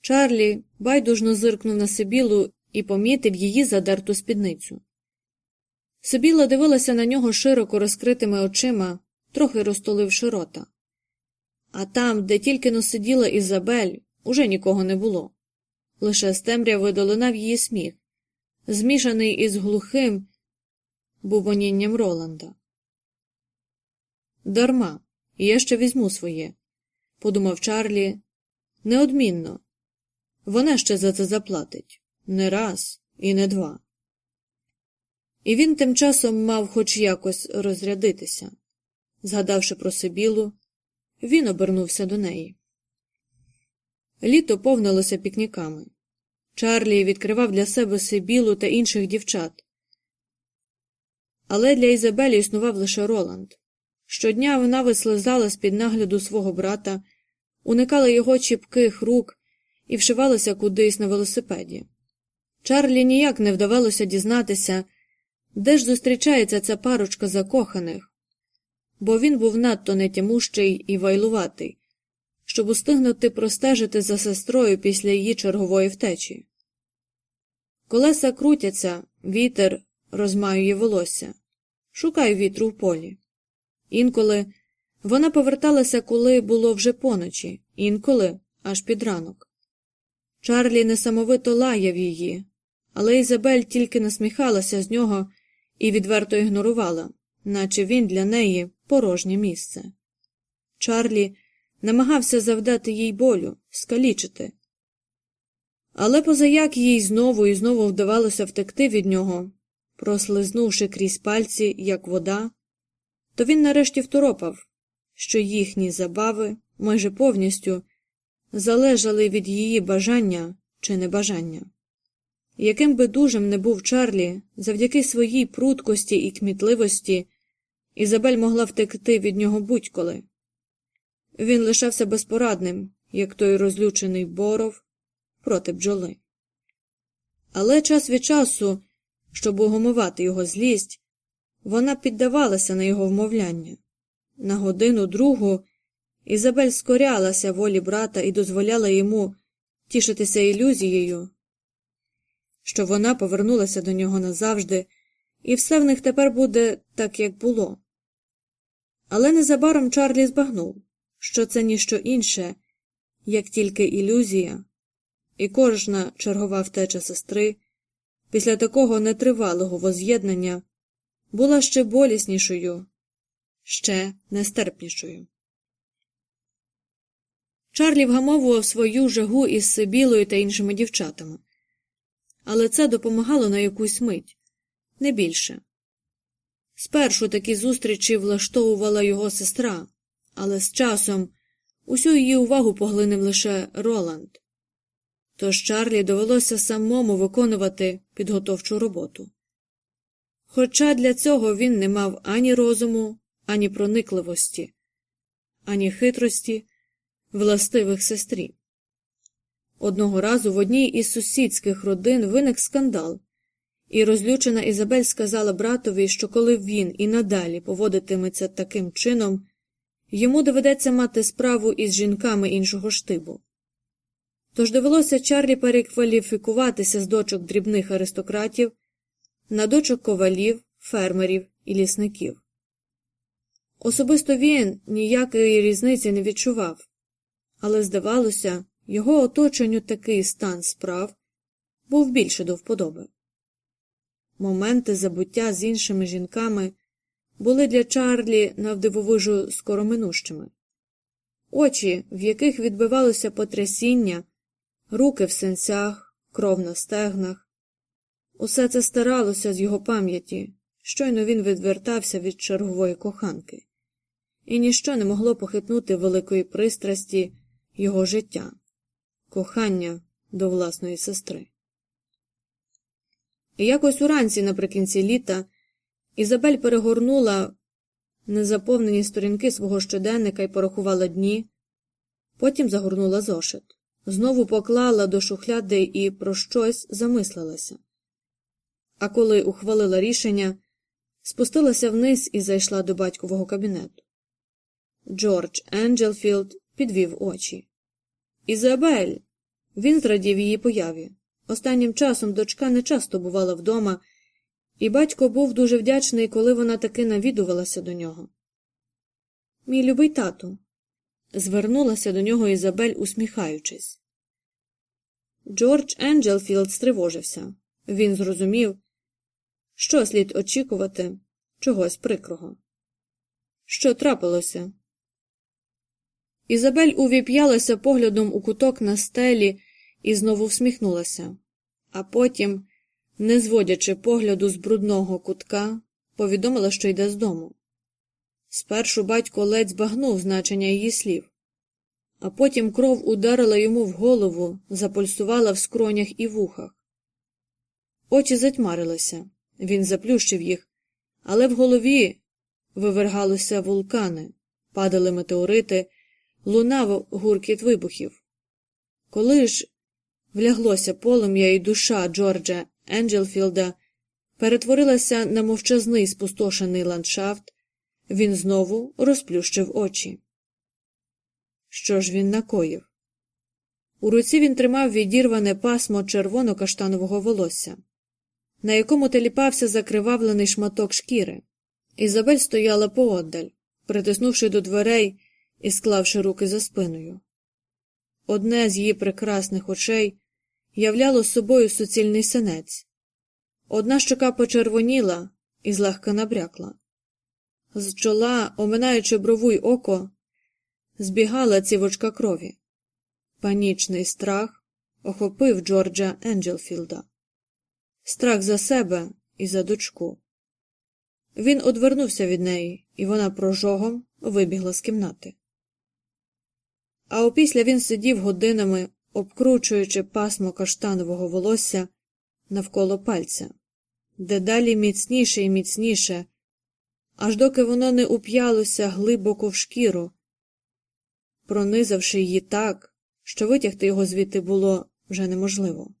Чарлі байдужно зиркнув на Сибілу і помітив її задерту спідницю. Сибіла дивилася на нього широко розкритими очима, трохи розтоливши рота. А там, де тільки но сиділа Ізабель, уже нікого не було. Лише з темряви долинав її сміх, змішаний із глухим бубонінням Роланда. Дарма, я ще візьму своє, подумав Чарлі, неодмінно. Вона ще за це заплатить не раз і не два. І він тим часом мав хоч якось розрядитися. Згадавши про Сибілу, він обернувся до неї. Літо повнилося пікніками. Чарлі відкривав для себе Сибілу та інших дівчат. Але для Ізабелі існував лише Роланд. Щодня вона вислизала з під нагляду свого брата, уникала його чіпких рук і вшивалася кудись на велосипеді. Чарлі ніяк не вдавалося дізнатися, де ж зустрічається ця парочка закоханих, бо він був надто нетямущий і вайлуватий, щоб устигнути простежити за сестрою після її чергової втечі. Колеса крутяться, вітер розмаює волосся, шукай вітру в полі. Інколи вона поверталася, коли було вже поночі, інколи аж під ранок. Чарлі несамовито лаяв її, але Ізабель тільки насміхалася з нього і відверто ігнорувала, наче він для неї порожнє місце. Чарлі намагався завдати їй болю, скалічити. Але позаяк їй знову і знову вдавалося втекти від нього, прослизнувши крізь пальці, як вода, то він нарешті второпав, що їхні забави майже повністю залежали від її бажання чи небажання. Яким би дужим не був Чарлі, завдяки своїй пруткості і кмітливості, Ізабель могла втекти від нього будь-коли. Він лишався безпорадним, як той розлючений боров проти бджоли. Але час від часу, щоб угомувати його злість, вона піддавалася на його вмовляння. На годину другу Ізабель скорялася волі брата і дозволяла йому тішитися ілюзією, що вона повернулася до нього назавжди, і все в них тепер буде так, як було. Але незабаром Чарлі збагнув, що це ніщо інше, як тільки ілюзія, і кожна чергова втеча сестри після такого нетривалого воз'єднання була ще боліснішою, ще нестерпнішою. Чарлі вгамовував свою жагу із Сибілою та іншими дівчатами але це допомагало на якусь мить не більше. Спершу такі зустрічі влаштовувала його сестра, але з часом усю її увагу поглинив лише Роланд. Тож Чарлі довелося самому виконувати підготовчу роботу. Хоча для цього він не мав ані розуму, ані проникливості, ані хитрості, властивих сестрі. Одного разу в одній із сусідських родин виник скандал, і розлючена Ізабель сказала братові, що коли він і надалі поводитиметься таким чином, йому доведеться мати справу із жінками іншого штибу. Тож довелося Чарлі перекваліфікуватися з дочок дрібних аристократів на дочок ковалів, фермерів і лісників. Особисто він ніякої різниці не відчував, але, здавалося, його оточенню такий стан справ був більше до вподоби. Моменти забуття з іншими жінками були для Чарлі навдивовижу скороминущими. Очі, в яких відбивалося потрясіння, руки в сенцях, кров на стегнах. Усе це старалося з його пам'яті, щойно він відвертався від чергової коханки, і ніщо не могло похитнути великої пристрасті його життя, кохання до власної сестри. І якось уранці наприкінці літа Ізабель перегорнула незаповнені сторінки свого щоденника і порахувала дні, потім загорнула зошит, знову поклала до шухляди і про щось замислилася. А коли ухвалила рішення, спустилася вниз і зайшла до батькового кабінету. Джордж Енджелфілд підвів очі. Ізабель. Він зрадів її появі. Останнім часом дочка не часто бувала вдома, і батько був дуже вдячний, коли вона таки навідувалася до нього. Мій любий тату, звернулася до нього Ізабель, усміхаючись. Джордж Енджелфілд стривожився. Він зрозумів, що слід очікувати чогось прикрого. Що трапилося? Ізабель увіп'ялася поглядом у куток на стелі і знову всміхнулася, а потім, не зводячи погляду з брудного кутка, повідомила, що йде з дому. Спершу батько ледь збагнув значення її слів, а потім кров ударила йому в голову, запульсувала в скронях і вухах. Очі затьмарилися, він заплющив їх, але в голові вивергалися вулкани, падали метеорити, лунав гуркіт вибухів. Коли ж вляглося полум'я і душа Джорджа Енджелфілда перетворилася на мовчазний спустошений ландшафт, він знову розплющив очі. Що ж він накоїв? У руці він тримав відірване пасмо червоно-каштанового волосся, на якому теліпався закривавлений шматок шкіри. Ізабель стояла поодаль, притиснувши до дверей і склавши руки за спиною. Одне з її прекрасних очей являло собою суцільний синець. Одна щока почервоніла і злегка набрякла. З чола, оминаючи брову й око, збігала цівочка крові. Панічний страх охопив Джорджа Енджелфілда. Страх за себе і за дочку. Він одвернувся від неї, і вона прожогом вибігла з кімнати. А опісля він сидів годинами, обкручуючи пасмо каштанового волосся навколо пальця, дедалі міцніше і міцніше, аж доки воно не уп'ялося глибоко в шкіру, пронизавши її так, що витягти його звідти було вже неможливо.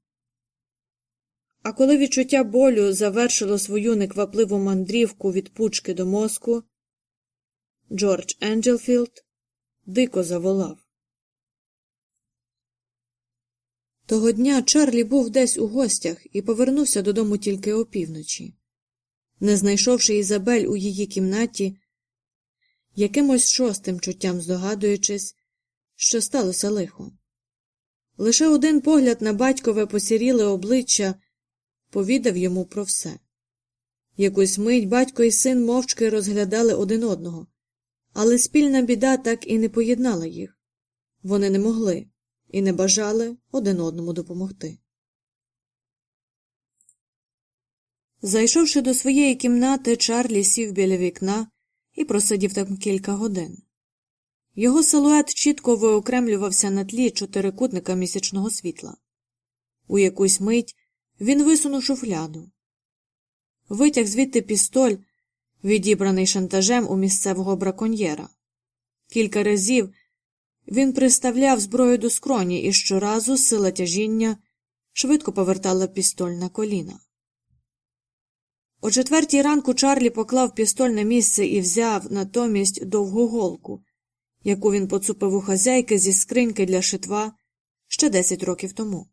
А коли відчуття болю завершило свою неквапливу мандрівку від пучки до мозку, Джордж Енджелфілд дико заволав. Того дня Чарлі був десь у гостях і повернувся додому тільки опівночі. Не знайшовши Ізабель у її кімнаті, якимось шостим чуттям здогадуючись, що сталося лихо. Лише один погляд на батькове посіріле обличчя повідав йому про все. Якусь мить батько і син мовчки розглядали один одного, але спільна біда так і не поєднала їх вони не могли і не бажали один одному допомогти. Зайшовши до своєї кімнати, Чарлі сів біля вікна і просидів там кілька годин. Його силует чітко виокремлювався на тлі чотирикутника місячного світла. У якусь мить він висунув шуфляду. Витяг звідти пістоль, відібраний шантажем у місцевого браконьєра. Кілька разів Він приставляв зброю до скроні і щоразу сила тяжіння швидко повертала пістоль на коліна. О четвертій ранку Чарлі поклав пістоль на місце і взяв натомість довгу голку, яку він поцупив у хазяйки зі скриньки для шитва ще десять років тому.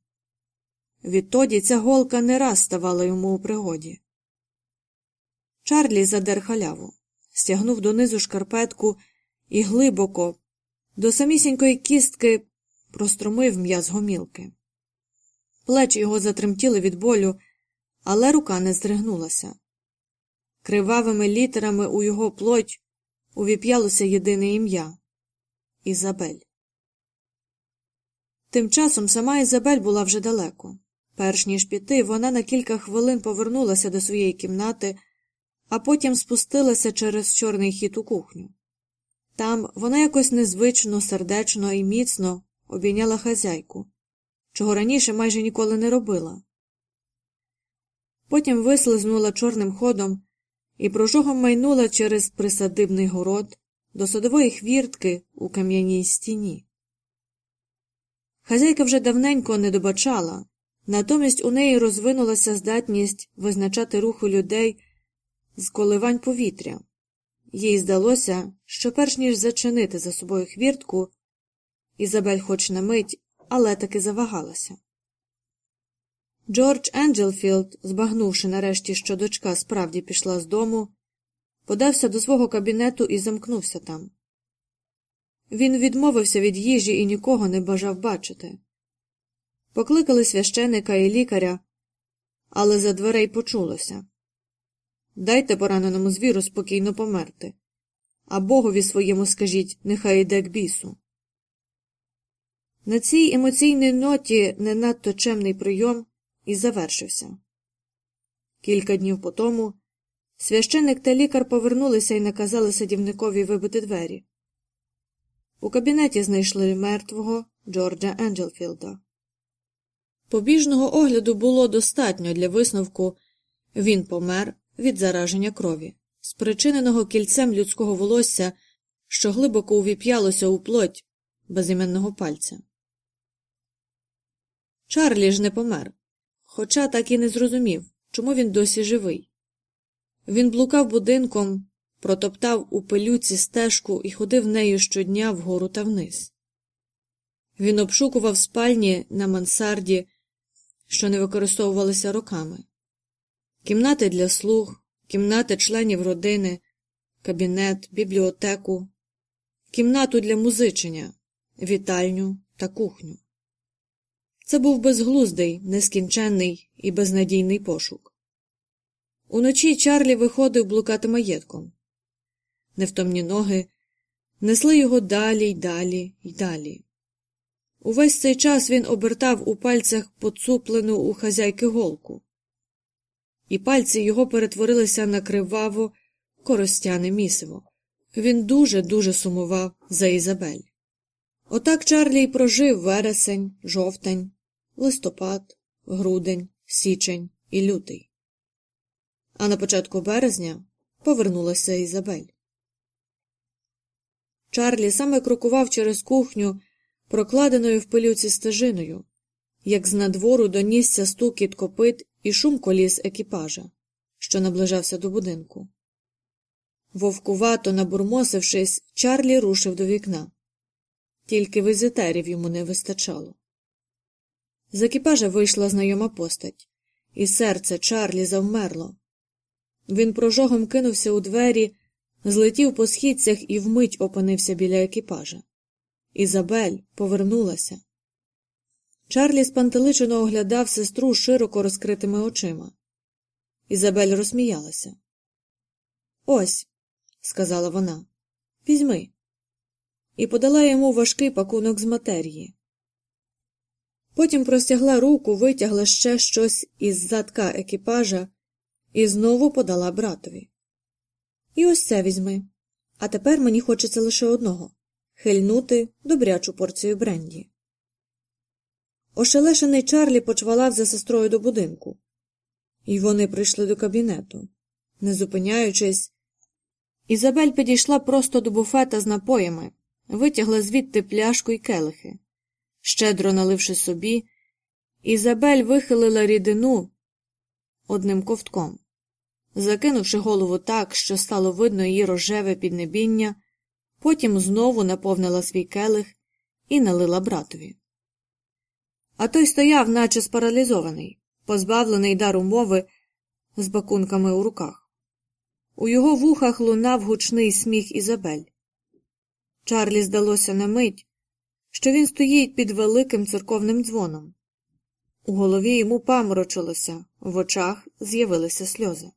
Відтоді ця голка не раз ставала йому у пригоді. Чарлі задер халяву, стягнув донизу шкарпетку і глибоко, до самісінької кістки простромив м'яз гомілки. Плечі його затремтіли від болю, але рука не здригнулася. Кривавими літерами у його плоть увіп'ялося єдине ім'я Ізабель. Тим часом сама Ізабель була вже далеко. Перш ніж піти, вона на кілька хвилин повернулася до своєї кімнати, а потім спустилася через чорний хід у кухню. Там вона якось незвично, сердечно і міцно обійняла хазяйку, чого раніше майже ніколи не робила. Потім вислизнула чорним ходом і прожогом майнула через присадибний город до садової хвіртки у кам'яній стіні. Хазяйка вже давненько не добачала, натомість у неї розвинулася здатність визначати руху людей з коливань повітря. Їй здалося, що перш ніж зачинити за собою хвіртку, Ізабель хоч на мить, але таки завагалася. Джордж Енджелфілд, збагнувши нарешті, що дочка справді пішла з дому, подався до свого кабінету і замкнувся там. Він відмовився від їжі і нікого не бажав бачити. Покликали священика і лікаря, але за дверей почулося Дайте пораненому звіру спокійно померти, а богові своєму скажіть, нехай йде к бісу. На цій емоційній ноті не надто чемний прийом і завершився. Кілька днів по тому священник та лікар повернулися і наказали садівникові вибити двері. У кабінеті знайшли мертвого Джорджа Енджелфілда. Побіжного огляду було достатньо для висновку він помер від зараження крові, спричиненого кільцем людського волосся, що глибоко увіп'ялося у плоть безіменного пальця. Чарлі ж не помер, хоча так і не зрозумів, чому він досі живий. Він блукав будинком, протоптав у пилюці стежку і ходив нею щодня вгору та вниз. Він обшукував спальні на мансарді, що не використовувалися роками, кімнати для слуг, кімнати членів родини, кабінет, бібліотеку, кімнату для музичення, вітальню та кухню. Це був безглуздий, нескінченний і безнадійний пошук. Уночі Чарлі виходив блукати маєтком. Невтомні ноги несли його далі й далі й далі. Увесь цей час він обертав у пальцях поцуплену у хазяйки голку, і пальці його перетворилися на криваво коростяне місиво. Він дуже дуже сумував за Ізабель. Отак Чарлі й прожив вересень, жовтень, листопад, грудень, січень і лютий. А на початку березня повернулася Ізабель. Чарлі саме крокував через кухню, прокладеною в пилюці стежиною, як з надвору донісся стукіт копит і шум коліс екіпажа, що наближався до будинку. Вовкувато набурмосившись, Чарлі рушив до вікна. Тільки візитерів йому не вистачало. З екіпажа вийшла знайома постать, і серце Чарлі завмерло. Він прожогом кинувся у двері, злетів по східцях і вмить опинився біля екіпажа. Ізабель повернулася. Чарлі спантеличено оглядав сестру широко розкритими очима. Ізабель розсміялася. Ось, сказала вона, візьми. І подала йому важкий пакунок з матерії. Потім простягла руку, витягла ще щось із задка екіпажа і знову подала братові. І ось це візьми. А тепер мені хочеться лише одного хильнути добрячу порцію бренді. Ошелешений Чарлі почвалав за сестрою до будинку, і вони прийшли до кабінету. Не зупиняючись, Ізабель підійшла просто до буфета з напоями, витягла звідти пляшку й келихи. Щедро наливши собі, Ізабель вихилила рідину одним ковтком. Закинувши голову так, що стало видно її рожеве піднебіння, потім знову наповнила свій келих і налила братові. А той стояв, наче спаралізований, позбавлений дару мови з бакунками у руках. У його вухах лунав гучний сміх Ізабель. Чарлі здалося на мить, що він стоїть під великим церковним дзвоном. У голові йому паморочилося, в очах з'явилися сльози.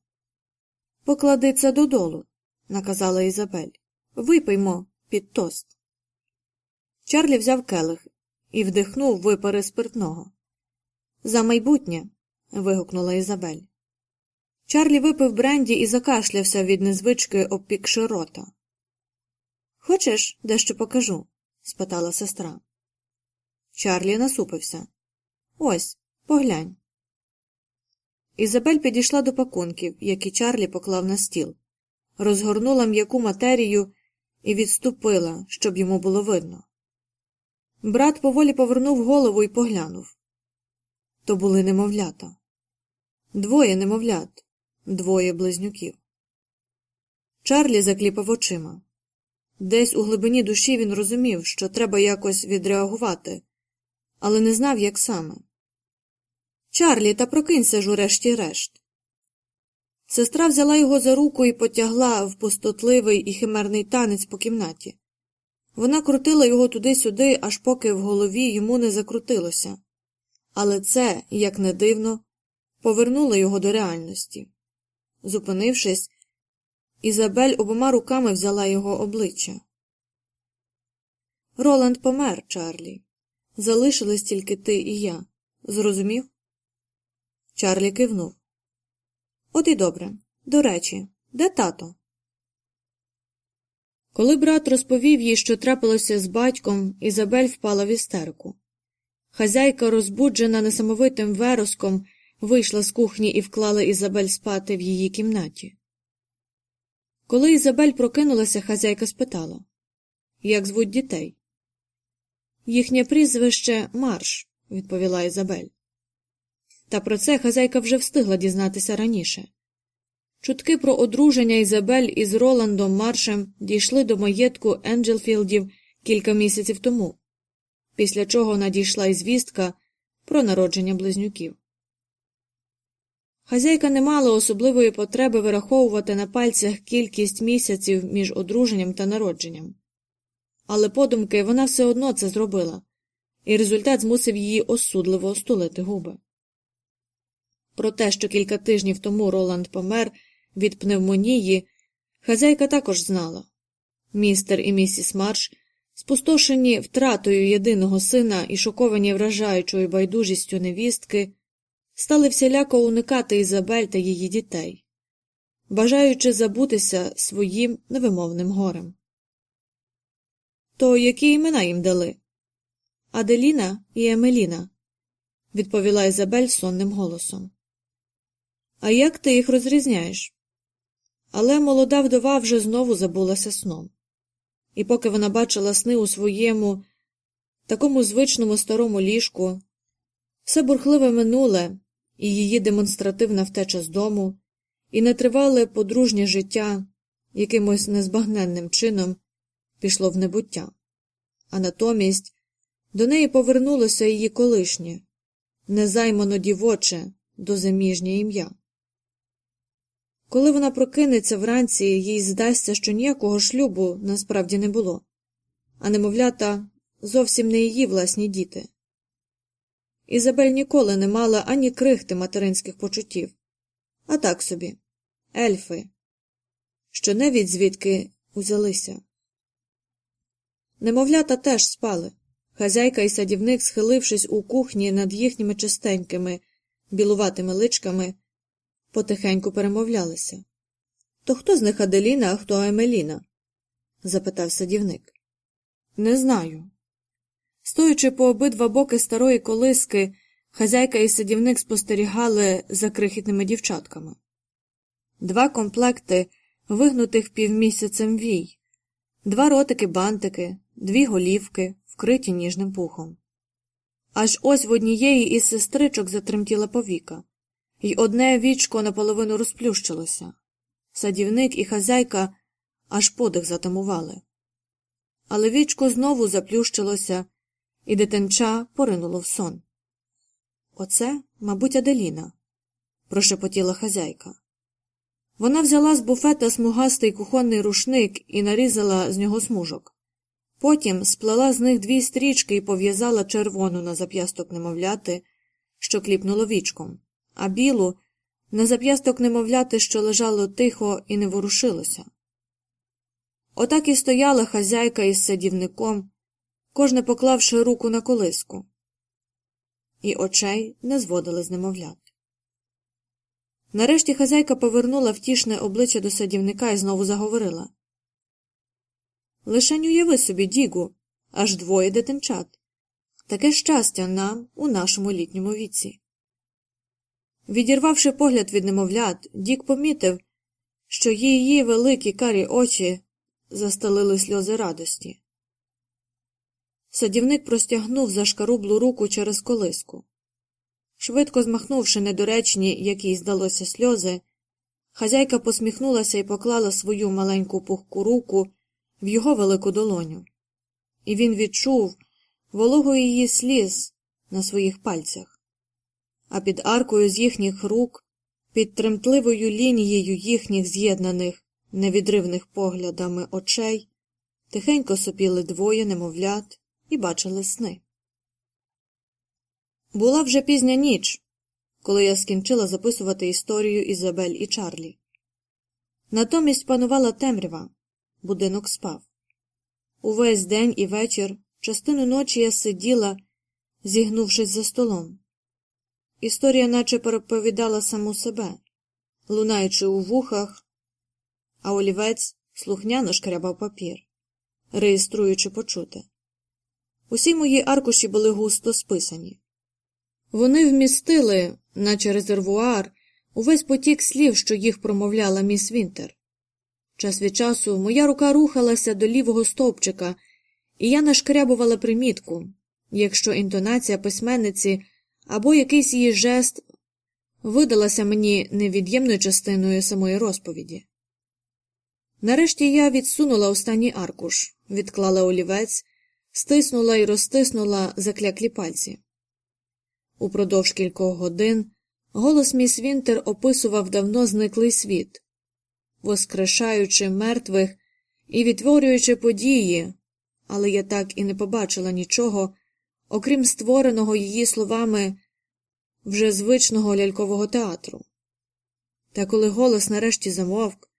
Поклади це додолу, наказала Ізабель. Випиймо під тост. Чарлі взяв келих і вдихнув випари спиртного. За майбутнє. вигукнула Ізабель. Чарлі випив бренді і закашлявся від незвички обпікши рота. Хочеш, дещо покажу? спитала сестра. Чарлі насупився. Ось, поглянь. Ізабель підійшла до пакунків, які Чарлі поклав на стіл, розгорнула м'яку матерію і відступила, щоб йому було видно. Брат поволі повернув голову і поглянув. То були немовлята. Двоє немовлят, двоє близнюків. Чарлі закліпав очима. Десь у глибині душі він розумів, що треба якось відреагувати, але не знав, як саме. Чарлі, та прокинься ж урешті решт. Сестра взяла його за руку і потягла в пустотливий і химерний танець по кімнаті. Вона крутила його туди-сюди, аж поки в голові йому не закрутилося. Але це, як не дивно, повернуло його до реальності. Зупинившись, Ізабель обома руками взяла його обличчя. Роланд помер, Чарлі. Залишились тільки ти і я. Зрозумів? Чарлі кивнув. От і добре. До речі, де тато? Коли брат розповів їй, що трапилося з батьком, Ізабель впала в істерику. Хазяйка, розбуджена несамовитим вероском, вийшла з кухні і вклала Ізабель спати в її кімнаті. Коли Ізабель прокинулася, хазяйка спитала Як звуть дітей? Їхнє прізвище Марш, відповіла Ізабель. Та про це хазяйка вже встигла дізнатися раніше. Чутки про одруження Ізабель із Роландом Маршем дійшли до маєтку Енджелфілдів кілька місяців тому, після чого надійшла й звістка про народження близнюків. Хазяйка не мала особливої потреби вираховувати на пальцях кількість місяців між одруженням та народженням. Але подумки вона все одно це зробила, і результат змусив її осудливо стулити губи. Про те, що кілька тижнів тому Роланд помер від пневмонії, хазяйка також знала. Містер і місіс Марш, спустошені втратою єдиного сина і шоковані вражаючою байдужістю невістки, стали всіляко уникати Ізабель та її дітей, бажаючи забутися своїм невимовним горем. То які імена їм дали? Аделіна і Емеліна, відповіла Ізабель сонним голосом. А як ти їх розрізняєш? Але молода вдова вже знову забулася сном. І поки вона бачила сни у своєму такому звичному старому ліжку, все бурхливе минуле, і її демонстративна втеча з дому, і нетривале подружнє життя якимось незбагненним чином пішло в небуття, а натомість до неї повернулося її колишнє, незаймано дівоче, дозаміжнє ім'я. Коли вона прокинеться вранці, їй здасться, що ніякого шлюбу насправді не було, а немовлята зовсім не її власні діти. Ізабель ніколи не мала ані крихти материнських почуттів, а так собі, ельфи, що не від звідки узялися. Немовлята теж спали. Хазяйка і садівник, схилившись у кухні над їхніми чистенькими, білуватими личками, потихеньку перемовлялися. То хто з них Аделіна, а хто Емеліна? запитав садівник. Не знаю. Стоючи по обидва боки старої колиски, хазяйка і садівник спостерігали за крихітними дівчатками. Два комплекти, вигнутих півмісяцем вій, два ротики бантики, дві голівки, вкриті ніжним пухом. Аж ось в однієї із сестричок затремтіла повіка, й одне вічко наполовину розплющилося. Садівник і хазяйка аж подих затамували. Але вічко знову заплющилося, і дитинча поринуло в сон. Оце, мабуть, Аделіна, прошепотіла хазяйка. Вона взяла з буфета смугастий кухонний рушник і нарізала з нього смужок. Потім сплела з них дві стрічки і пов'язала червону на зап'ясток немовляти, що кліпнуло вічком, а білу на зап'ясток немовляти, що лежало тихо і не ворушилося. Отак і стояла хазяйка із садівником, кожне поклавши руку на колиску, і очей не зводили з немовлят. Нарешті хазяйка повернула втішне обличчя до садівника і знову заговорила. Лишень уяви собі, Дігу, аж двоє дитинчат. Таке щастя нам у нашому літньому віці. Відірвавши погляд від немовлят, Дік помітив, що її великі карі очі застелили сльози радості. Садівник простягнув зашкарублу руку через колиску. Швидко змахнувши недоречні, якій здалося сльози, хазяйка посміхнулася і поклала свою маленьку пухку руку в його велику долоню, і він відчув вологу її сліз на своїх пальцях, а під аркою з їхніх рук, під тремтливою лінією їхніх з'єднаних невідривних поглядами очей, тихенько сопіли двоє немовлят і бачили сни. Була вже пізня ніч, коли я скінчила записувати історію Ізабель і Чарлі. Натомість панувала темрява, будинок спав. Увесь день і вечір, частину ночі я сиділа, зігнувшись за столом. Історія наче переповідала саму себе, лунаючи у вухах, а олівець слухняно шкрябав папір, реєструючи почуте. Усі мої аркуші були густо списані. Вони вмістили, наче резервуар, увесь потік слів, що їх промовляла міс Вінтер. Час від часу моя рука рухалася до лівого стовпчика, і я нашкрябувала примітку, якщо інтонація письменниці або якийсь її жест видалася мені невід'ємною частиною самої розповіді. Нарешті я відсунула останній аркуш, відклала олівець, стиснула і розтиснула закляклі пальці. Упродовж кількох годин голос міс Вінтер описував давно зниклий світ, воскрешаючи мертвих і відтворюючи події, але я так і не побачила нічого, окрім створеного її словами вже звичного лялькового театру. Та коли голос нарешті замовк,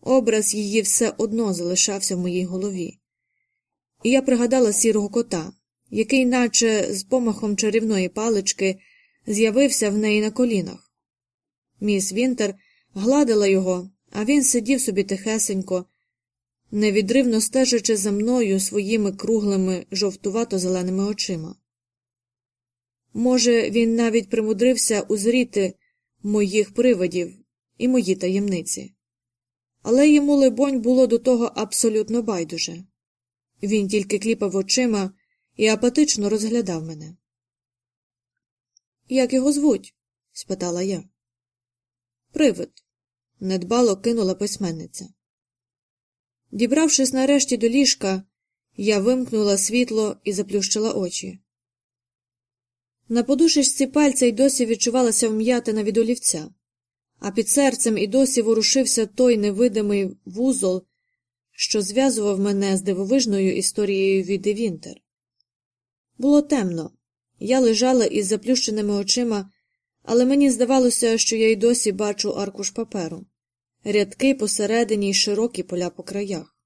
образ її все одно залишався в моїй голові, і я пригадала сірого кота який, наче з помахом чарівної палички, з'явився в неї на колінах. Міс Вінтер гладила його, а він сидів собі тихесенько, невідривно стежачи за мною своїми круглими жовтувато зеленими очима. Може, він навіть примудрився узріти моїх привидів і мої таємниці, але йому, либонь, було до того абсолютно байдуже. Він тільки кліпав очима і апатично розглядав мене. Як його звуть? спитала я. Привид, недбало кинула письменниця. Дібравшись нарешті до ліжка, я вимкнула світло і заплющила очі. На подушечці пальця й досі відчувалася вм'ятина від олівця, а під серцем і досі ворушився той невидимий вузол, що зв'язував мене з дивовижною історією від Вінтер. Було темно. Я лежала із заплющеними очима, але мені здавалося, що я й досі бачу аркуш паперу, рядки посередині й широкі поля по краях.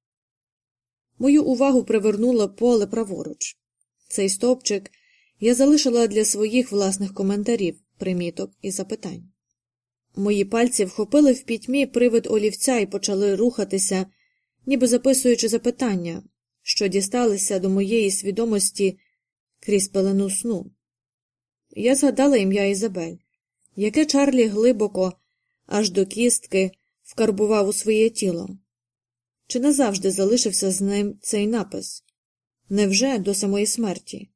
Мою увагу привернуло поле праворуч. Цей стовпчик я залишила для своїх власних коментарів, приміток і запитань. Мої пальці вхопили в пітьмі привид олівця і почали рухатися, ніби записуючи запитання, що дісталися до моєї свідомості крізь пелену сну. Я згадала ім'я Ізабель, яке Чарлі глибоко, аж до кістки, вкарбував у своє тіло. Чи назавжди залишився з ним цей напис невже до самої смерті?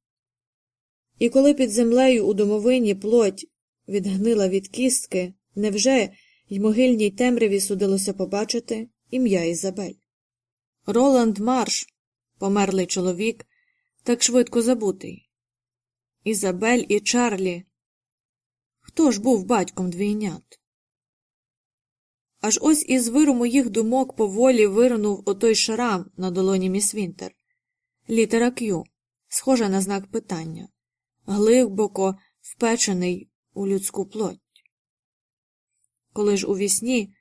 І коли під землею у домовині плоть відгнила від кістки, невже й могильній темряві судилося побачити ім'я Ізабель? Роланд Марш, померлий чоловік, так швидко забутий. Ізабель і Чарлі. Хто ж був батьком двійнят? Аж ось із виру моїх думок поволі вирнув отой шрам на долоні міс Вінтер. Літера Q, схожа на знак питання, глибоко впечений у людську плоть. Коли ж у вісні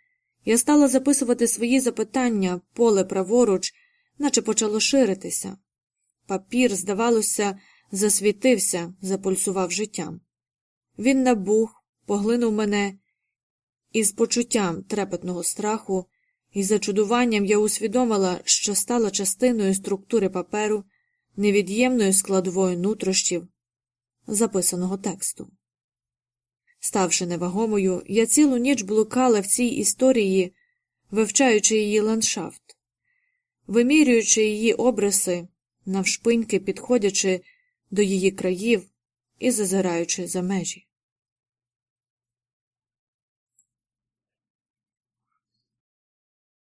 я стала записувати свої запитання, поле праворуч, наче почало ширитися. Папір, здавалося, засвітився, запульсував життям. Він набух, поглинув мене, і з почуттям трепетного страху і зачудуванням я усвідомила, що стала частиною структури паперу, невід'ємною складовою нутрощів записаного тексту. Ставши невагомою, я цілу ніч блукала в цій історії, вивчаючи її ландшафт, вимірюючи її обриси, навшпиньки підходячи до її країв і зазираючи за межі.